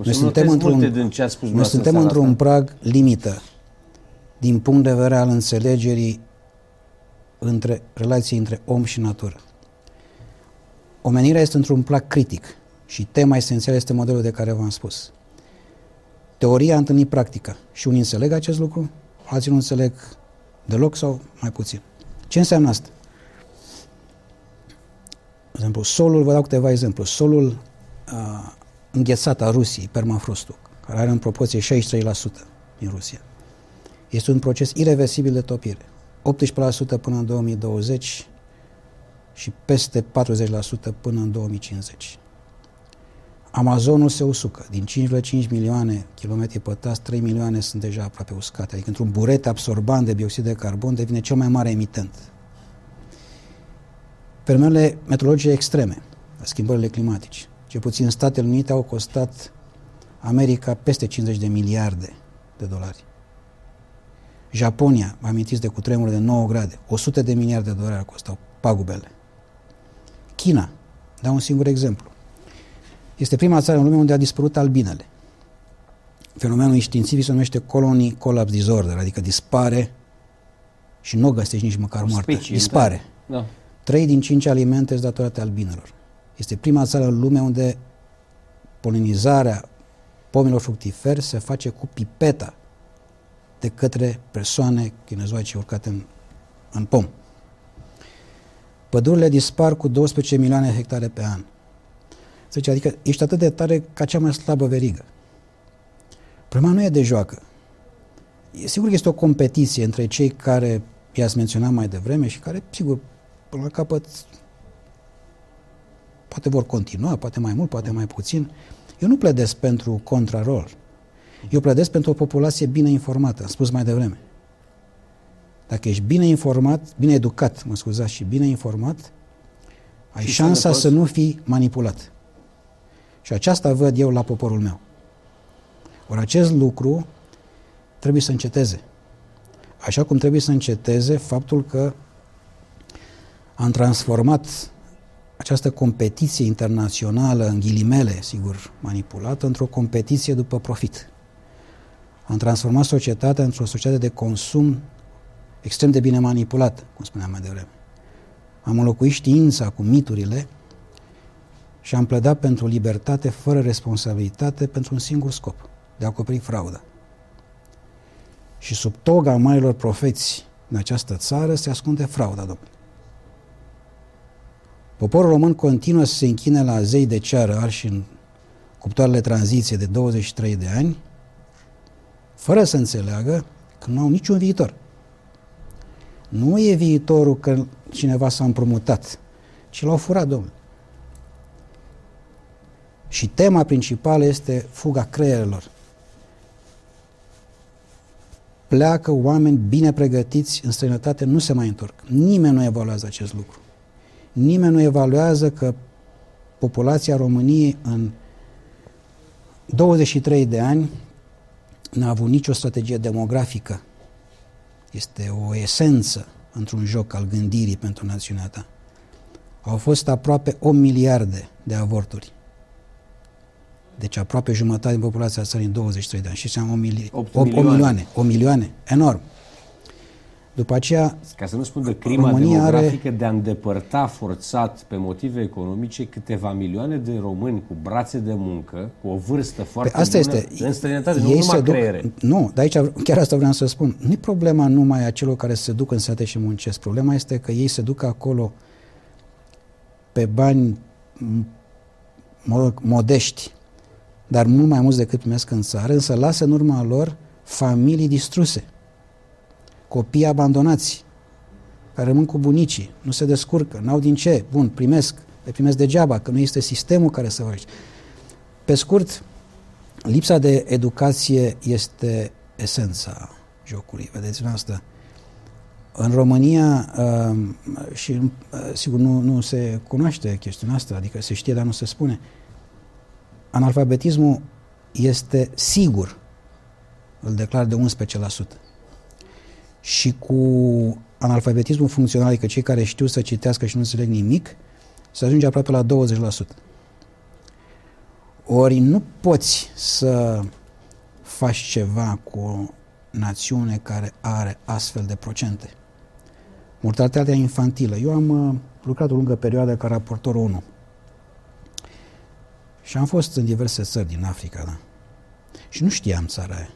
noi suntem într-un, din ce spus noi suntem într-un prag limită din punct de vedere al înțelegerii între relații între om și natură. Omenirea este într-un plac critic și tema esențială este modelul de care v-am spus. Teoria a întâlnit practica și unii înțeleg acest lucru, alții nu înțeleg deloc sau mai puțin. Ce înseamnă asta? De exemplu, solul, vă dau câteva exemplu, solul uh, înghețat a Rusiei, permafrostul, care are în proporție 63% din Rusia, este un proces irreversibil de topire. 18% până în 2020 și peste 40% până în 2050. Amazonul se usucă. Din 5,5 milioane kilometri pătrați, 3 milioane sunt deja aproape uscate. Adică într-un burete absorbant de dioxid de carbon devine cel mai mare emitent Fenomenele meteorologice extreme, schimbările climatice, ce puțin Statele Unite au costat America peste 50 de miliarde de dolari. Japonia, vă amintiți de cutremur de 9 grade, 100 de miliarde de dolari costau pagubele. China, dau un singur exemplu. Este prima țară în lume unde a dispărut albinele. Fenomenul științific se numește colony collapse disorder, adică dispare și nu o găsești nici măcar moartă. Dispare. Da. Trei din cinci alimente sunt datorate albinelor. Este prima țară în lume unde polinizarea pomilor fructiferi se face cu pipeta de către persoane chinezoice urcate în, în pom. Pădurile dispar cu 12 milioane de hectare pe an. Zice, adică ești atât de tare ca cea mai slabă verigă. Problema nu e de joacă. E sigur că este o competiție între cei care i-ați menționat mai devreme și care, sigur, până la capăt poate vor continua, poate mai mult, poate mai puțin. Eu nu pledez pentru contrarol. Eu pledez pentru o populație bine informată, am spus mai devreme. Dacă ești bine informat, bine educat, mă scuzați, și bine informat, ai și șansa să nu fii manipulat. Și aceasta văd eu la poporul meu. Ori acest lucru trebuie să înceteze. Așa cum trebuie să înceteze faptul că Am transformat această competiție internațională, în ghilimele, sigur, manipulată, într-o competiție după profit. Am transformat societatea într-o societate de consum extrem de bine manipulată, cum spuneam mai devreme. Am înlocuit știința cu miturile și am pledat pentru libertate fără responsabilitate pentru un singur scop, de a acoperi frauda. Și sub toga marilor profeți în această țară se ascunde frauda, domnule. Poporul român continuă să se închine la zei de ceară arși în cuptoarele tranziție de 23 de ani, fără să înțeleagă că nu au niciun viitor. Nu e viitorul că cineva s-a împrumutat, ci l-au furat, domnule. Și tema principală este fuga creierelor. Pleacă oameni bine pregătiți în străinătate, nu se mai întorc. Nimeni nu evaluează acest lucru. Nimeni nu evaluează că populația României în 23 de ani n-a avut nicio strategie demografică. Este o esență într-un joc al gândirii pentru națiunea ta. Au fost aproape 8 miliarde de avorturi. Deci aproape jumătate din populația țării în 23 de ani. Și înseamnă 8, mili- 8, 8 milioane. milioane. 8 milioane. Enorm. După aceea, Ca să nu spun de crima România demografică are... de a îndepărta forțat pe motive economice câteva milioane de români cu brațe de muncă, cu o vârstă foarte pe asta bună, este. în străinătate, nu numai duc, creiere. Nu, de aici chiar asta vreau să spun. Nu e problema numai a celor care se duc în sate și muncesc. Problema este că ei se duc acolo pe bani modești, dar mult mai mulți decât primesc în țară, însă lasă în urma lor familii distruse copii abandonați, care rămân cu bunicii, nu se descurcă, n-au din ce, bun, primesc, le primesc degeaba, că nu este sistemul care să faci. Pe scurt, lipsa de educație este esența jocului, vedeți asta. În România, uh, și uh, sigur nu, nu se cunoaște chestiunea asta, adică se știe, dar nu se spune, analfabetismul este sigur, îl declar de 11% și cu analfabetismul funcțional, adică cei care știu să citească și nu înțeleg nimic, se ajunge aproape la 20%. Ori nu poți să faci ceva cu o națiune care are astfel de procente. Mortalitatea infantilă. Eu am uh, lucrat o lungă perioadă ca raportor ONU. Și am fost în diverse țări din Africa, da? Și nu știam țara aia.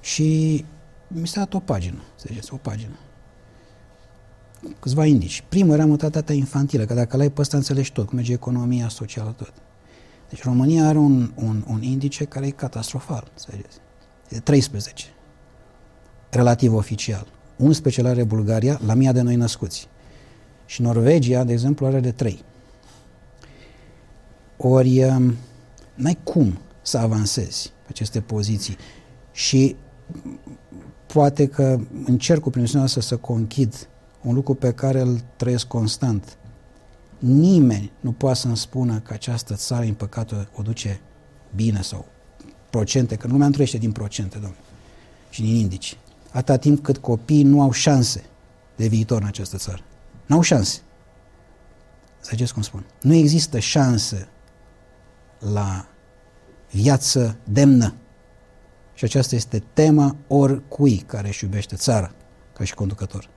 Și mi s-a dat o pagină, să ziceți, o pagină. Câțiva indici. Primul era mortalitatea infantilă, că dacă l-ai pe ăsta înțelegi tot, cum merge economia socială, tot. Deci România are un, un, un indice care e catastrofal, să ziceți. E 13. Relativ oficial. 11 are Bulgaria la mii de noi născuți. Și Norvegia, de exemplu, are de 3. Ori um, n-ai cum să avansezi pe aceste poziții. Și poate că încerc cu promisiunea asta să conchid un lucru pe care îl trăiesc constant. Nimeni nu poate să-mi spună că această țară, în păcat, o duce bine sau procente, că lumea nu trăiește din procente, domnule, și din indici. Atâta timp cât copiii nu au șanse de viitor în această țară. Nu au șanse. Înțelegeți cum spun? Nu există șansă la viață demnă. Și aceasta este tema oricui care își iubește țara ca și conducător.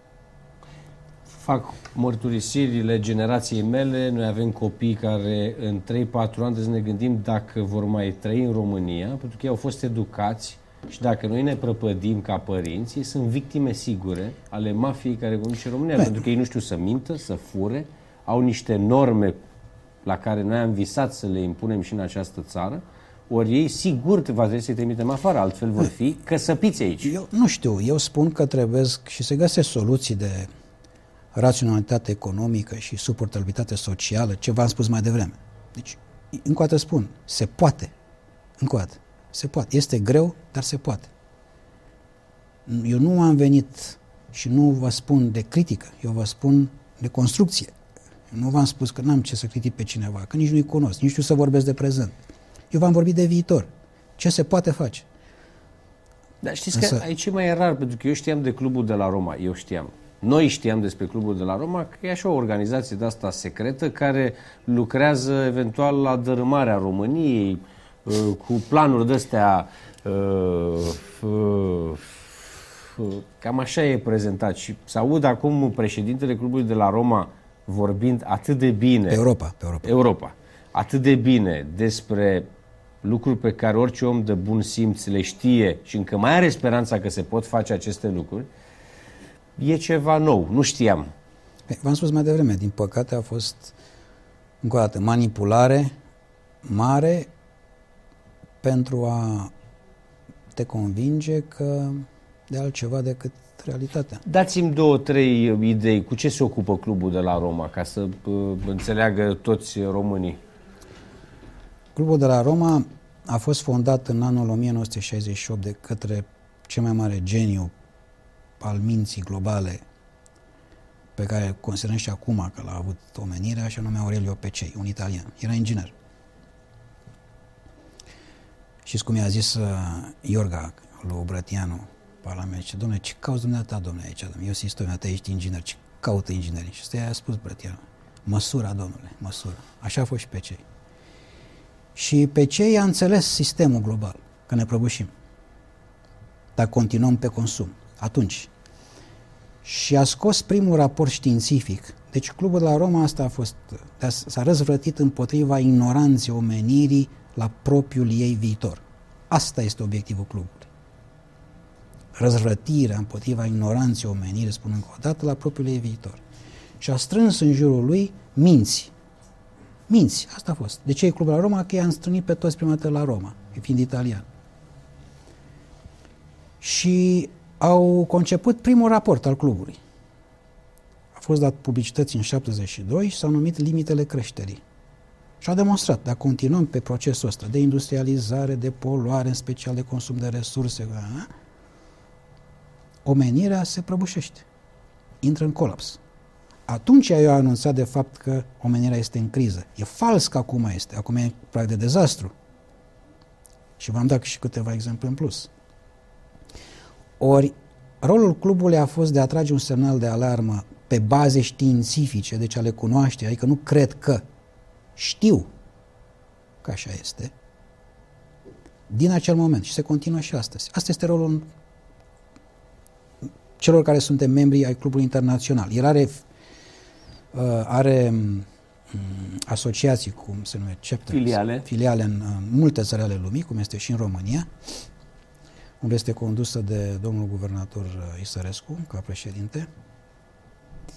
Fac mărturisirile generației mele, noi avem copii care în 3-4 ani trebuie să ne gândim dacă vor mai trăi în România, pentru că ei au fost educați și dacă noi ne prăpădim ca părinți, ei sunt victime sigure ale mafiei care conduce România, Bine. pentru că ei nu știu să mintă, să fure, au niște norme la care noi am visat să le impunem și în această țară ori ei sigur va trebui să-i trimitem afară, altfel vor fi căsăpiți aici. Eu nu știu, eu spun că trebuie și se găsesc soluții de raționalitate economică și suportabilitate socială, ce v-am spus mai devreme. Deci, încă o dată spun, se poate. Încă o dată. Se poate. Este greu, dar se poate. Eu nu am venit și nu vă spun de critică, eu vă spun de construcție. Eu nu v-am spus că n-am ce să critic pe cineva, că nici nu-i cunosc, nici știu să vorbesc de prezent. Eu v-am vorbit de viitor. Ce se poate face? Dar știți Însă... că aici e mai rar, pentru că eu știam de clubul de la Roma, eu știam. Noi știam despre clubul de la Roma că e așa o organizație de asta secretă care lucrează eventual la dărâmarea României uh, cu planuri de astea uh, cam așa e prezentat și să aud acum președintele clubului de la Roma vorbind atât de bine pe Europa, pe Europa. Europa atât de bine despre lucruri pe care orice om de bun simț le știe și încă mai are speranța că se pot face aceste lucruri, e ceva nou. Nu știam. V-am spus mai devreme, din păcate a fost, încă o dată, manipulare mare pentru a te convinge că de altceva decât realitatea. Dați-mi două, trei idei cu ce se ocupă clubul de la Roma, ca să uh, înțeleagă toți românii. Clubul de la Roma a fost fondat în anul 1968 de către cel mai mare geniu al minții globale pe care considerăm și acum că l-a avut omenirea, și anume Aurelio Pecei, un italian. Era inginer. Și cum i-a zis uh, Iorga lui Brătianu, Parlament, și domnule, ce cauți dumneata, domnule, aici? Domnule? Eu sunt istoria ta, ești inginer, ce caută inginerii? Și ăsta i-a spus Brătianu, măsura, domnule, măsura. Așa a fost și Pecei. Și pe cei a înțeles sistemul global, că ne prăbușim. Dar continuăm pe consum. Atunci. Și a scos primul raport științific. Deci clubul de la Roma asta a fost, s-a răzvrătit împotriva ignoranței omenirii la propriul ei viitor. Asta este obiectivul clubului. Răzvrătirea împotriva ignoranței omenirii, spun încă o dată, la propriul ei viitor. Și a strâns în jurul lui minți, Minți, asta a fost. De ce e clubul la Roma? Că i-a înstrânit pe toți prima dată la Roma, fiind italian. Și au conceput primul raport al clubului. A fost dat publicității în 72 și s-au numit limitele creșterii. Și au demonstrat, dacă continuăm pe procesul ăsta de industrializare, de poluare, în special de consum de resurse, omenirea se prăbușește. Intră în colaps. Atunci eu anunțat de fapt că omenirea este în criză. E fals că acum este. Acum e practic de dezastru. Și v-am dat și câteva exemple în plus. Ori, rolul clubului a fost de a trage un semnal de alarmă pe baze științifice, deci ale cunoaște, adică nu cred că știu că așa este, din acel moment și se continuă și astăzi. Asta este rolul celor care suntem membri ai clubului internațional. El are Uh, are mm, asociații, cum se numește, chapters, filiale, filiale în, în multe țări ale lumii, cum este și în România, unde este condusă de domnul guvernator uh, Isărescu, ca președinte.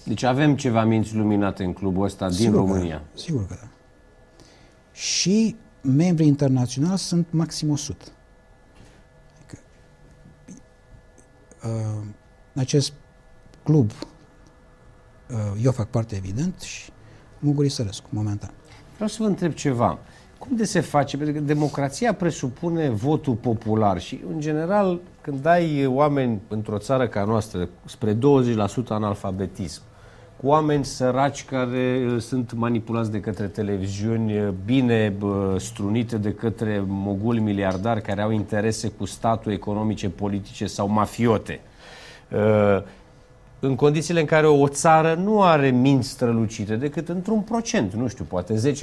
Deci avem ceva minți luminate în clubul ăsta din sigur România. Că, sigur că da. Și membrii internaționali sunt maxim 100. Adică, uh, acest club Uh, eu fac parte, evident, și Muguri Sărescu, momentan. Vreau să vă întreb ceva. Cum de se face? Pentru că democrația presupune votul popular și, în general, când ai oameni într-o țară ca noastră spre 20% analfabetism, cu oameni săraci care uh, sunt manipulați de către televiziuni, uh, bine strunite de către moguli miliardari care au interese cu statul economice, politice sau mafiote în condițiile în care o țară nu are minți strălucite decât într-un procent, nu știu, poate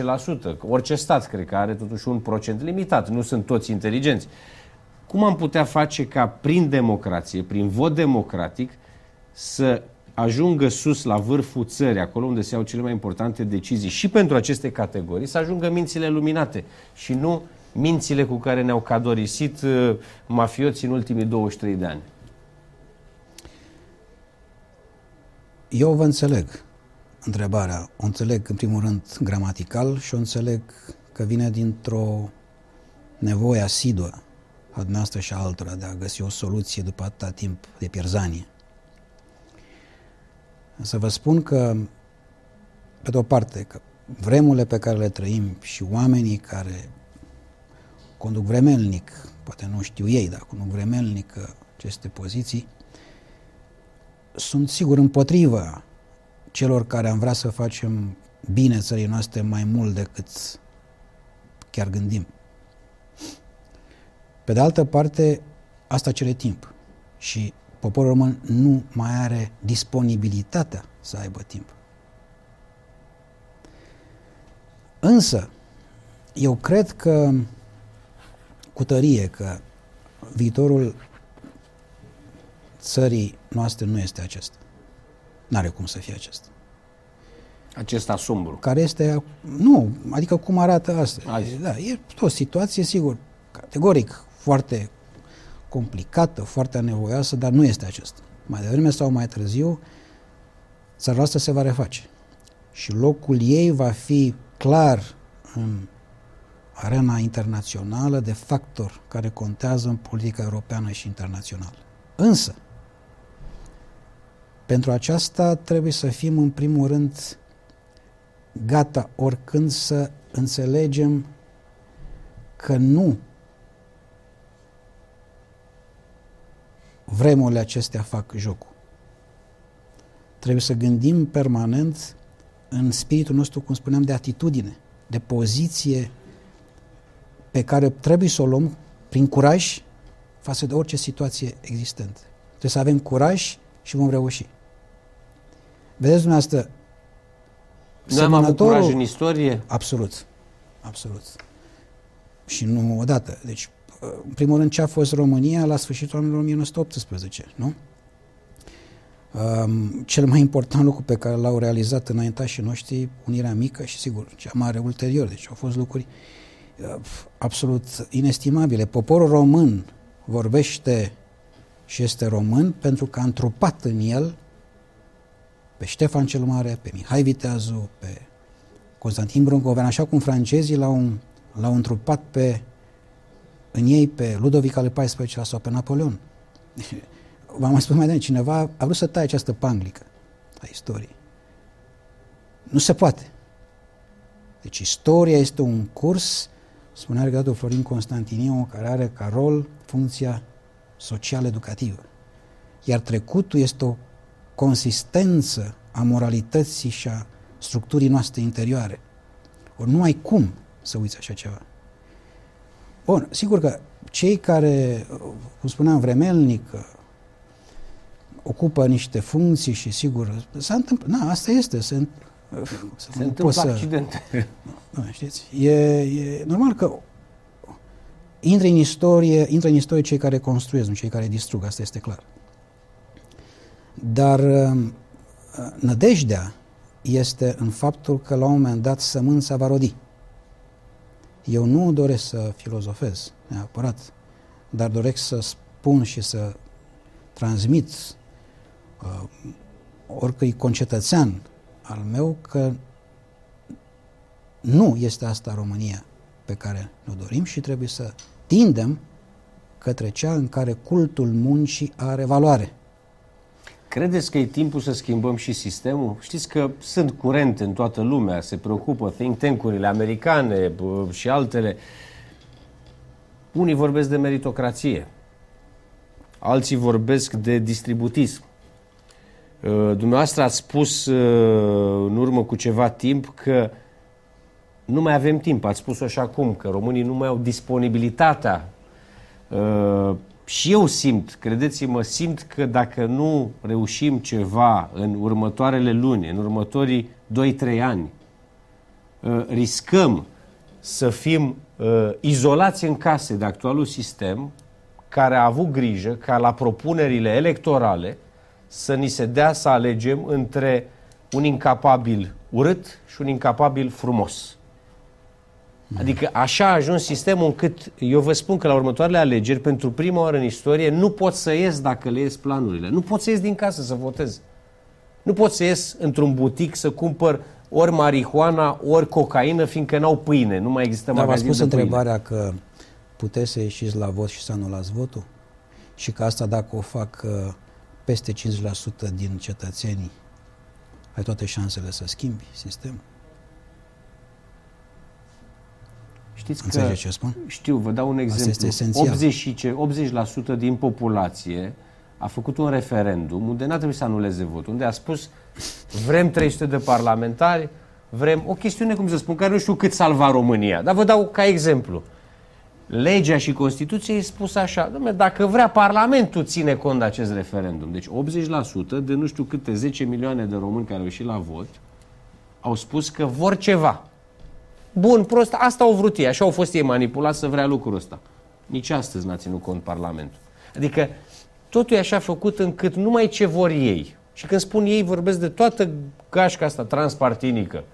10%. Orice stat cred că are totuși un procent limitat, nu sunt toți inteligenți. Cum am putea face ca prin democrație, prin vot democratic, să ajungă sus la vârful țării, acolo unde se iau cele mai importante decizii și pentru aceste categorii, să ajungă mințile luminate și nu mințile cu care ne-au cadorisit uh, mafioții în ultimii 23 de ani. Eu vă înțeleg întrebarea. O înțeleg în primul rând gramatical și o înțeleg că vine dintr-o nevoie asiduă a dumneavoastră și a altora de a găsi o soluție după atâta timp de pierzanie. Să vă spun că, pe de o parte, că vremurile pe care le trăim și oamenii care conduc vremelnic, poate nu știu ei, dar conduc vremelnic aceste poziții, sunt sigur împotriva celor care am vrea să facem bine țării noastre mai mult decât chiar gândim. Pe de altă parte, asta cere timp și poporul român nu mai are disponibilitatea să aibă timp. Însă, eu cred că cu tărie că viitorul țării noastre nu este acesta. N-are cum să fie acesta. Acesta sumbru. Care este, nu, adică cum arată asta. Azi. Da, e o situație, sigur, categoric, foarte complicată, foarte anevoioasă, dar nu este acesta. Mai devreme sau mai târziu, țara asta se va reface. Și locul ei va fi clar în arena internațională de factor care contează în politica europeană și internațională. Însă, pentru aceasta trebuie să fim în primul rând gata oricând să înțelegem că nu vremurile acestea fac jocul. Trebuie să gândim permanent în spiritul nostru, cum spuneam, de atitudine, de poziție pe care trebuie să o luăm prin curaj față de orice situație existentă. Trebuie să avem curaj și vom reuși. Vedeți dumneavoastră, nu am avut curaj în istorie? Absolut. Absolut. Și nu odată. Deci, în primul rând, ce a fost România la sfârșitul anului 1918, nu? Um, cel mai important lucru pe care l-au realizat înaintașii noștri, Unirea Mică și, sigur, cea mare ulterior. Deci au fost lucruri uh, absolut inestimabile. Poporul român vorbește și este român pentru că a întrupat în el pe Ștefan cel Mare, pe Mihai Viteazu, pe Constantin Brâncoven, așa cum francezii l-au, l-au întrupat pe, în ei pe Ludovic al XIV sau pe Napoleon. [LAUGHS] V-am mai spus mai devreme, cineva a vrut să taie această panglică a istoriei. Nu se poate. Deci istoria este un curs, spunea regatul Florin Constantiniu, care are ca rol funcția social-educativă. Iar trecutul este o consistență a moralității și a structurii noastre interioare. Ori nu ai cum să uiți așa ceva. Bun, sigur că cei care, cum spuneam, vremelnic, ocupă niște funcții și sigur, s-a întâmplat, na, asta este, se, se întâmplă să, accidente. Nu, știți, e, e normal că intră în istorie, intră în istorie cei care construiesc, nu cei care distrug, asta este clar. Dar um, nădejdea este în faptul că la un moment dat sămânța va rodi. Eu nu doresc să filozofez neapărat, dar doresc să spun și să transmit uh, oricui concetățean al meu că nu este asta România pe care ne dorim și trebuie să tindem către cea în care cultul muncii are valoare. Credeți că e timpul să schimbăm și sistemul? Știți că sunt curente în toată lumea, se preocupă think tank-urile americane și altele. Unii vorbesc de meritocrație, alții vorbesc de distributism. Uh, dumneavoastră ați spus uh, în urmă cu ceva timp că nu mai avem timp. Ați spus-o și acum, că românii nu mai au disponibilitatea uh, și eu simt, credeți-mă, simt că dacă nu reușim ceva în următoarele luni, în următorii 2-3 ani, uh, riscăm să fim uh, izolați în case de actualul sistem care a avut grijă ca la propunerile electorale să ni se dea să alegem între un incapabil urât și un incapabil frumos. Adică așa a ajuns sistemul încât eu vă spun că la următoarele alegeri, pentru prima oară în istorie, nu pot să ies dacă le ies planurile. Nu pot să ies din casă să votez. Nu pot să ies într-un butic să cumpăr ori marihuana, ori cocaină, fiindcă n-au pâine. Nu mai există Dar magazin v-a spus întrebarea că puteți să ieșiți la vot și să anulați votul? Și că asta dacă o fac uh, peste 50% din cetățenii, ai toate șansele să schimbi sistemul? Știți că, ce spun? Știu, vă dau un exemplu. Asta este esențial. 80%, 80% din populație a făcut un referendum unde n-a trebuit să anuleze votul, unde a spus vrem 300 de parlamentari, vrem o chestiune, cum să spun, care nu știu cât salva România, dar vă dau ca exemplu. legea și Constituția e spus așa, domnule, dacă vrea Parlamentul ține cont de acest referendum. Deci 80% de nu știu câte 10 milioane de români care au ieșit la vot au spus că vor ceva. Bun, prost, asta au vrut ei, așa au fost ei manipulați să vrea lucrul ăsta. Nici astăzi n-a ținut cont Parlamentul. Adică totul e așa făcut încât numai ce vor ei. Și când spun ei, vorbesc de toată gașca asta transpartinică.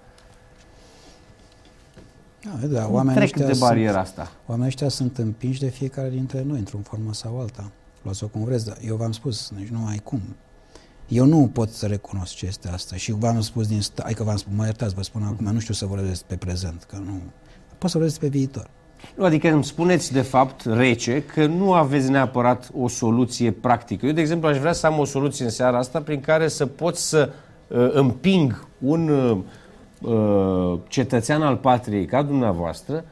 Da, da, oamenii trec de bariera sunt, asta. Oamenii ăștia sunt împinși de fiecare dintre noi, într-o formă sau alta. Luați-o cum vreți, dar eu v-am spus, deci nu ai cum. Eu nu pot să recunosc ce este asta și v-am spus din stă, că v-am spus, mă iertați, vă spun acum, nu știu să vorbesc pe prezent, că nu, pot să vorbesc pe viitor. Nu, adică îmi spuneți de fapt rece că nu aveți neapărat o soluție practică. Eu, de exemplu, aș vrea să am o soluție în seara asta prin care să pot să uh, împing un uh, uh cetățean al patriei ca dumneavoastră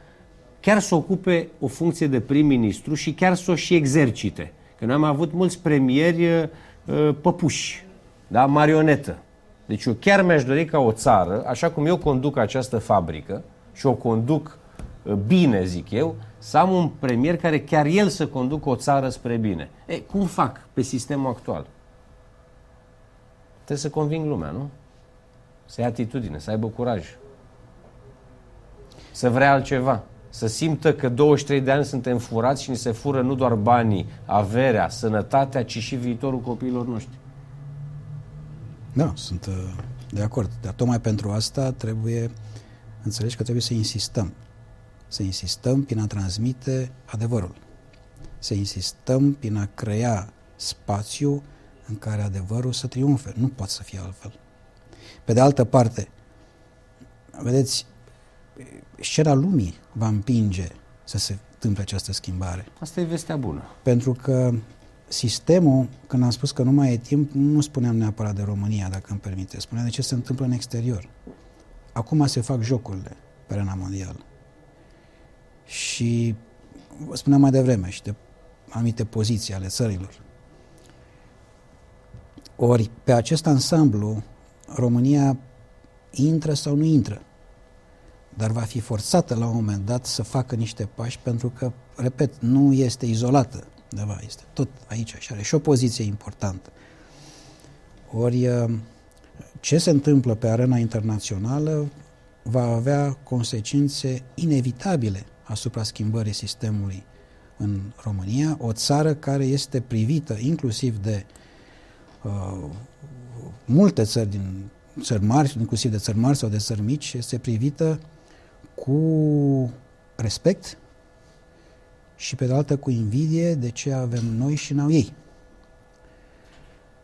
chiar să ocupe o funcție de prim-ministru și chiar să o și exercite. Că noi am avut mulți premieri uh, păpuși da? marionetă. Deci eu chiar mi-aș dori ca o țară, așa cum eu conduc această fabrică și o conduc uh, bine, zic eu, să am un premier care chiar el să conducă o țară spre bine. E, cum fac pe sistemul actual? Trebuie să conving lumea, nu? Să ia atitudine, să aibă curaj. Să vrea altceva. Să simtă că 23 de ani suntem furați și ni se fură nu doar banii, averea, sănătatea, ci și viitorul copiilor noștri. Da, sunt uh, de acord. Dar tocmai pentru asta trebuie, înțelegi că trebuie să insistăm. Să insistăm prin a transmite adevărul. Să insistăm prin a crea spațiu în care adevărul să triumfe. Nu poate să fie altfel. Pe de altă parte, vedeți, scena lumii va împinge să se întâmple această schimbare. Asta e vestea bună. Pentru că sistemul, când am spus că nu mai e timp, nu spuneam neapărat de România, dacă îmi permite. Spuneam de ce se întâmplă în exterior. Acum se fac jocurile pe arena mondială. Și vă spuneam mai devreme și de anumite poziții ale țărilor. Ori pe acest ansamblu România intră sau nu intră, dar va fi forțată la un moment dat să facă niște pași pentru că, repet, nu este izolată undeva, este tot aici și are și o poziție importantă. Ori uh, ce se întâmplă pe arena internațională va avea consecințe inevitabile asupra schimbării sistemului în România, o țară care este privită inclusiv de uh, multe țări din țări mari, inclusiv de țări mari sau de țări mici, este privită cu respect și pe de altă cu invidie de ce avem noi și n-au ei.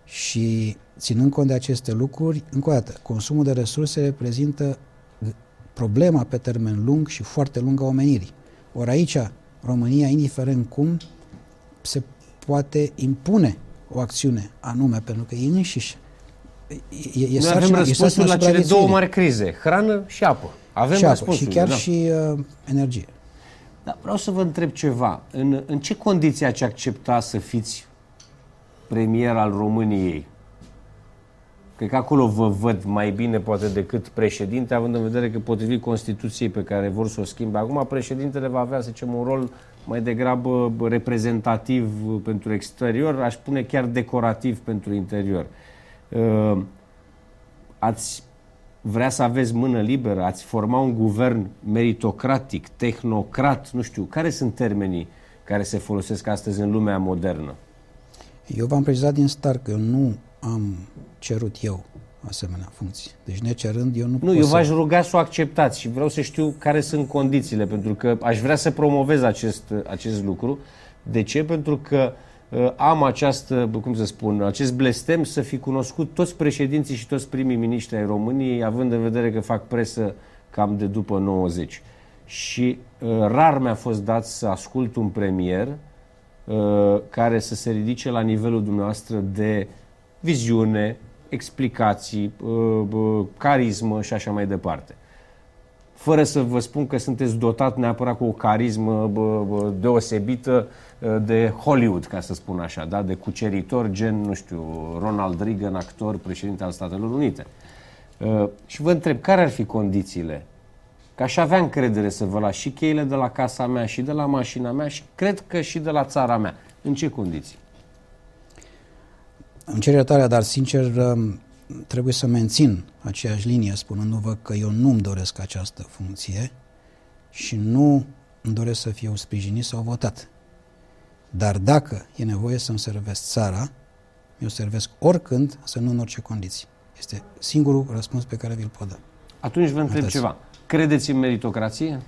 Și ținând cont de aceste lucruri, încă o dată, consumul de resurse reprezintă problema pe termen lung și foarte lung a omenirii. Ori aici, România, indiferent cum, se poate impune o acțiune anume, pentru că ei înșiși e, e Noi avem răspunsul la cele două mari crize, hrană și apă. Avem și, apă, și chiar da. și uh, energie. Dar vreau să vă întreb ceva. În, în ce condiții ați accepta să fiți premier al României? Cred că acolo vă văd mai bine poate decât președinte, având în vedere că potrivit Constituției pe care vor să o schimbe acum, președintele va avea, să zicem, un rol mai degrabă reprezentativ pentru exterior, aș spune chiar decorativ pentru interior. Uh, ați vrea să aveți mână liberă, ați forma un guvern meritocratic, tehnocrat, nu știu, care sunt termenii care se folosesc astăzi în lumea modernă? Eu v-am precizat din start că eu nu am cerut eu asemenea funcții. Deci necerând, eu nu Nu, eu v-aș ruga să o acceptați și vreau să știu care sunt condițiile, pentru că aș vrea să promovez acest, acest lucru. De ce? Pentru că uh, Uh, am această, cum să spun, acest blestem să fi cunoscut toți președinții și toți primii miniștri ai României, având în vedere că fac presă cam de după 90. Și uh, rar mi-a fost dat să ascult un premier uh, care să se ridice la nivelul dumneavoastră de viziune, explicații, uh, uh, carismă și așa mai departe. Fără să vă spun că sunteți dotat neapărat cu o carismă deosebită, de Hollywood, ca să spun așa, da? de cuceritor gen, nu știu, Ronald Reagan, actor, președinte al Statelor Unite. Uh, și vă întreb, care ar fi condițiile că aș avea încredere să vă las și cheile de la casa mea și de la mașina mea și cred că și de la țara mea. În ce condiții? În cer iertare, dar sincer um, trebuie să mențin aceeași linie spunându-vă că eu nu-mi doresc această funcție și nu îmi doresc să fiu sprijinit sau votat. Dar dacă e nevoie să-mi servesc țara, eu servesc oricând, să nu în orice condiții. Este singurul răspuns pe care vi-l pot da. Atunci vă întreb Uitați. ceva. Credeți în meritocrație?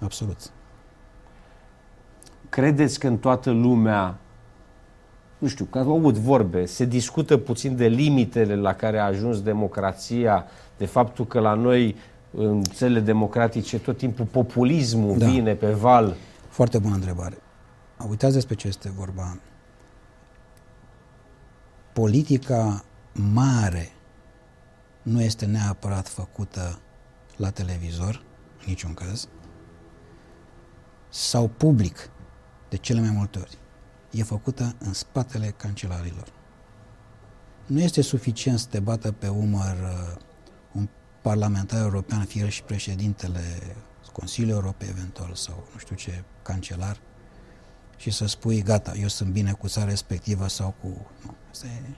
Absolut. Credeți că în toată lumea, nu știu, că aud vorbe, se discută puțin de limitele la care a ajuns democrația, de faptul că la noi, în țările democratice, tot timpul populismul da. vine pe val? Foarte bună întrebare. Uitați despre ce este vorba. Politica mare nu este neapărat făcută la televizor, în niciun caz, sau public, de cele mai multe ori. E făcută în spatele cancelarilor. Nu este suficient să te bată pe umăr uh, un parlamentar european, fie și președintele Consiliului Europei eventual sau nu știu ce cancelar și să spui gata, eu sunt bine cu țara respectivă sau cu... Nu, asta e...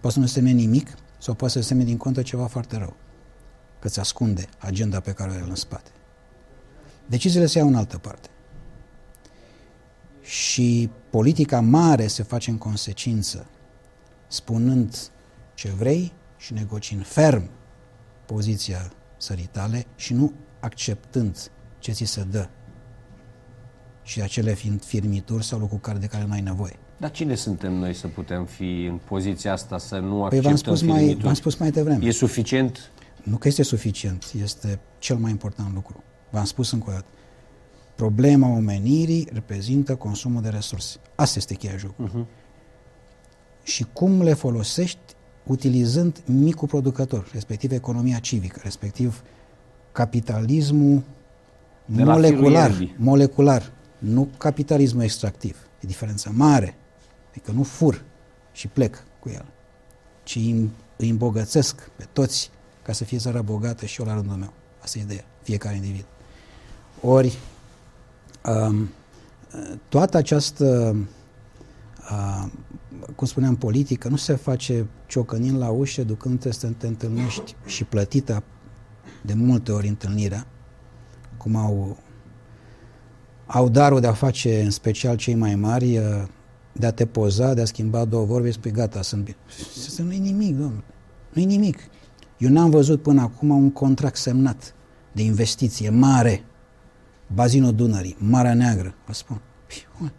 Poate să nu semne nimic sau poate să semne din contă ceva foarte rău că ți ascunde agenda pe care o are în spate. Deciziile se iau în altă parte. Și politica mare se face în consecință, spunând ce vrei și negociind ferm poziția țării tale și nu acceptând ce ți se dă și acele fiind firmituri sau lucruri care de care nu ai nevoie. Dar cine suntem noi să putem fi în poziția asta, să nu acceptăm păi v-am spus mai, v-am spus mai devreme. E suficient nu că este suficient, este cel mai important lucru. V-am spus încă o dată. Problema omenirii reprezintă consumul de resurse. Asta este cheia jocului. Uh-huh. Și cum le folosești utilizând micul producător, respectiv economia civică, respectiv capitalismul de molecular, molecular, nu capitalismul extractiv. E diferența mare. Adică nu fur și plec cu el, ci îi îmbogățesc pe toți ca să fie țara bogată și eu la rândul meu. Asta e ideea, fiecare individ. Ori, um, toată această, uh, cum spuneam, politică nu se face ciocănind la ușă, ducând să te întâlnești și plătită de multe ori întâlnirea, cum au, au darul de a face, în special cei mai mari, uh, de a te poza, de a schimba două vorbe, spui gata, sunt bine. Nu e nimic, domnule. Nu e nimic. Eu n-am văzut până acum un contract semnat de investiție mare, bazinul Dunării, Marea Neagră, vă spun. Păi, cum,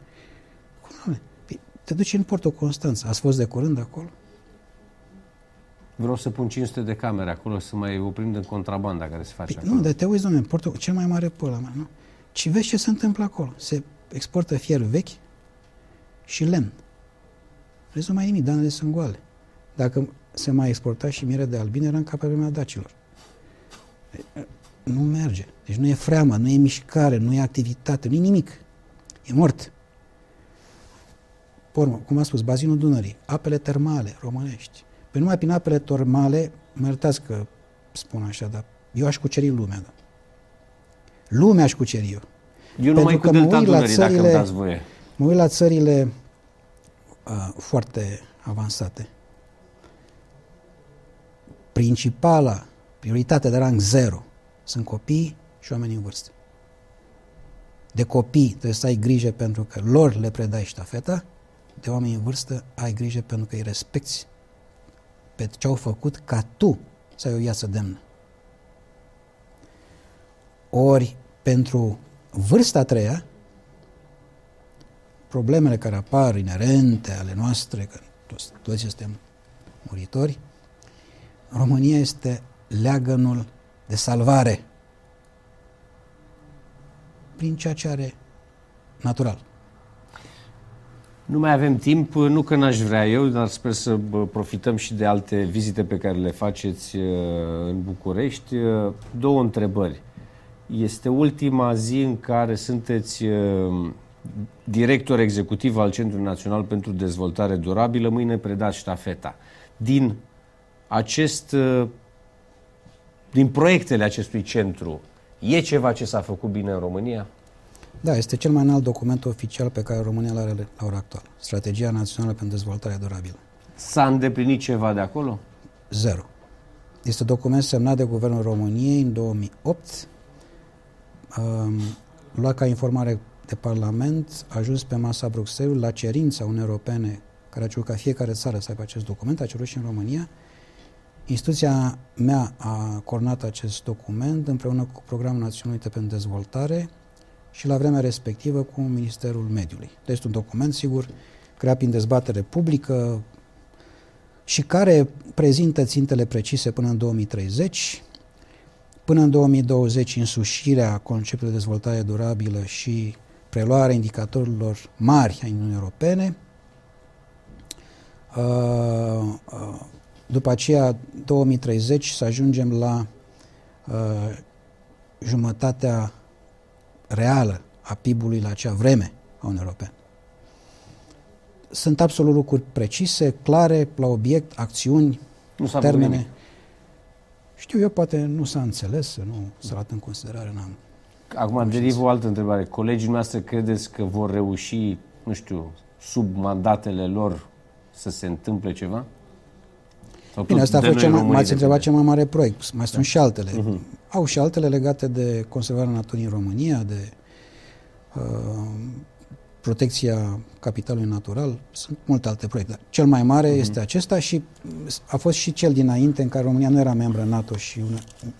păi, te duci în Porto Constanța, ați fost de curând acolo? Vreau să pun 500 de camere acolo să mai oprim din contrabanda care se face păi, acolo. Nu, dar te uiți, domnule, Porto, cel mai mare păl mea, nu? Și vezi ce se întâmplă acolo. Se exportă fier vechi și lemn. Vezi, nu mai nimic, danele sunt goale. Dacă se mai exporta și miere de albine, era în ca pe vremea dacilor. Nu merge. Deci nu e freamă, nu e mișcare, nu e activitate, nu e nimic. E mort. Pormă, cum am spus, bazinul Dunării, apele termale românești. Pe numai prin apele termale, mă iertați că spun așa, dar eu aș cuceri lumea. Da. Lumea aș cuceri eu. Eu numai cu delta Dunării, țările, dacă îmi dați voie. Mă uit la țările uh, foarte avansate principala prioritate de rang zero sunt copii și oamenii în vârstă. De copii trebuie să ai grijă pentru că lor le predai ștafeta, de oameni în vârstă ai grijă pentru că îi respecti pe ce au făcut ca tu să ai o viață demnă. Ori pentru vârsta a treia, problemele care apar inerente ale noastre, că toți, toți suntem muritori, România este leagănul de salvare prin ceea ce are natural. Nu mai avem timp, nu că n-aș vrea eu, dar sper să profităm și de alte vizite pe care le faceți uh, în București. Uh, două întrebări. Este ultima zi în care sunteți uh, director executiv al Centrului Național pentru Dezvoltare Durabilă. Mâine predați ștafeta. Din acest, uh, din proiectele acestui centru, E ceva ce s-a făcut bine în România? Da, este cel mai înalt document oficial pe care România îl are la ora actuală. Strategia Națională pentru Dezvoltare Durabilă. S-a îndeplinit ceva de acolo? Zero. Este un document semnat de Guvernul României în 2008, um, luat ca informare de Parlament, a ajuns pe masa Bruxelles la cerința Uniunii Europene, care a cerut ca fiecare țară să aibă acest document, a cerut și în România. Instituția mea a coordonat acest document împreună cu Programul Național pentru Dezvoltare și la vremea respectivă cu Ministerul Mediului. Deci este un document, sigur, creat prin dezbatere publică, și care prezintă țintele precise până în 2030, până în 2020 însușirea conceptului de dezvoltare durabilă și preluarea indicatorilor mari ai Uniunii Europene, uh, uh, după aceea 2030 să ajungem la uh, jumătatea reală a PIB-ului la acea vreme a Uniunii Europene sunt absolut lucruri precise, clare, la obiect, acțiuni, nu s-a termene. Nimic. Știu eu, poate nu s-a înțeles, nu s-a luat în considerare. N-am Acum derivă o altă întrebare. Colegii noastre credeți că vor reuși, nu știu, sub mandatele lor să se întâmple ceva? Sau Bine, asta a fost cel m-ați întrebat cel mai mare proiect. Mai sunt da. și altele. Uh-huh. Au și altele legate de conservarea naturii în România, de uh, protecția capitalului natural, sunt multe alte proiecte. Cel mai mare uh-huh. este acesta și a fost și cel dinainte în care România nu era membră NATO și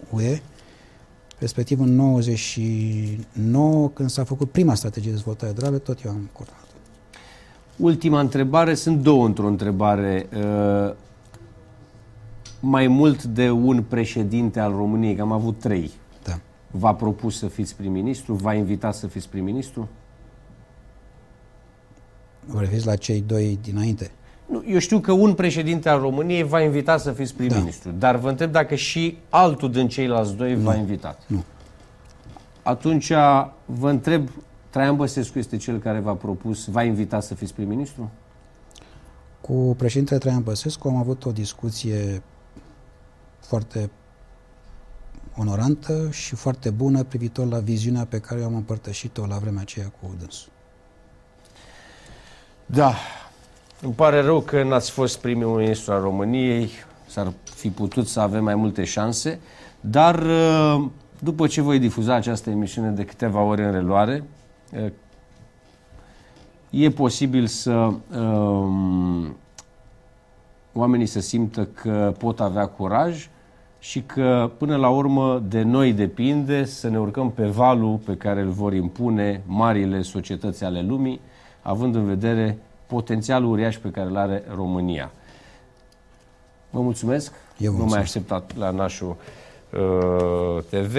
UE, respectiv în 99, când s-a făcut prima strategie de dezvoltare durabilă, tot eu am coordonat. Ultima întrebare, sunt două într-o întrebare. Uh, mai mult de un președinte al României, că am avut trei, da. v-a propus să fiți prim-ministru, v-a invitat să fiți prim-ministru? Vă referiți la cei doi dinainte? Nu, eu știu că un președinte al României va invita să fiți prim-ministru, da. dar vă întreb dacă și altul din ceilalți doi v-a invitat. Nu. Atunci vă întreb, Traian Băsescu este cel care v-a propus, v-a invitat să fiți prim-ministru? Cu președintele Traian Băsescu am avut o discuție foarte onorantă și foarte bună privitor la viziunea pe care eu am împărtășit-o la vremea aceea cu dânsul. Da, îmi pare rău că n-ați fost primul ministru al României, s-ar fi putut să avem mai multe șanse, dar uh, după ce voi difuza această emisiune de câteva ore în reluare, uh, e posibil să um, oamenii să simtă că pot avea curaj și că până la urmă de noi depinde să ne urcăm pe valul pe care îl vor impune marile societăți ale lumii, având în vedere potențialul uriaș pe care îl are România. Vă mulțumesc. Eu vă nu mai așteptat la Nașu uh, TV.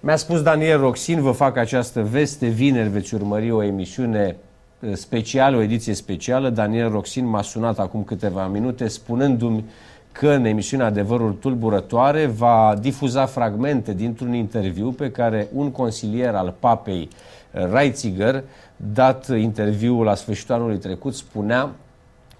Mi-a spus Daniel Roxin, vă fac această veste. Vineri veți urmări o emisiune uh, specială, o ediție specială. Daniel Roxin m-a sunat acum câteva minute spunându-mi că în emisiunea Adevărul Tulburătoare va difuza fragmente dintr-un interviu pe care un consilier al papei Reitziger, dat interviul la sfârșitul anului trecut, spunea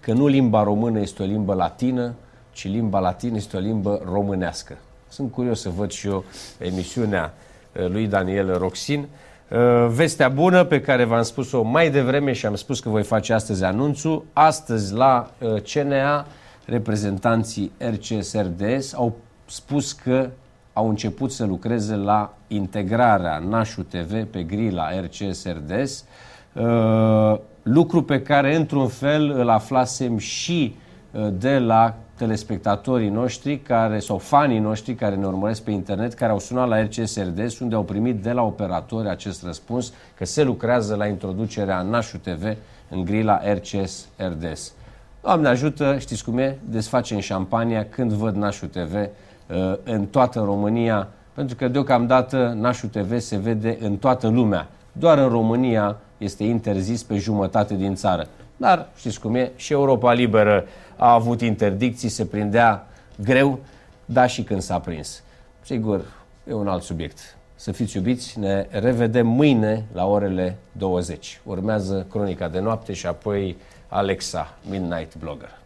că nu limba română este o limbă latină, ci limba latină este o limbă românească. Sunt curios să văd și eu emisiunea uh, lui Daniel Roxin. Uh, vestea bună pe care v-am spus-o mai devreme și am spus că voi face astăzi anunțul, astăzi la uh, CNA reprezentanții RCSRDS au spus că au început să lucreze la integrarea Nașu TV pe grila RCSRDS, uh, lucru pe care într-un fel îl aflasem și uh, de la telespectatorii noștri care, sau fanii noștri care ne urmăresc pe internet, care au sunat la RCSRDS, unde au primit de la operatori acest răspuns că se lucrează la introducerea Nașu TV în grila RCSRDS. Doamne ajută, știți cum e, desfacem șampania când văd Nașu TV uh, în toată România, pentru că deocamdată Nașu TV se vede în toată lumea. Doar în România este interzis pe jumătate din țară. Dar știți cum e, și Europa Liberă a avut interdicții, se prindea greu, dar și când s-a prins. Sigur, e un alt subiect. Să fiți iubiți, ne revedem mâine la orele 20. Urmează Cronica de Noapte și apoi Alexa, Midnight Blogger.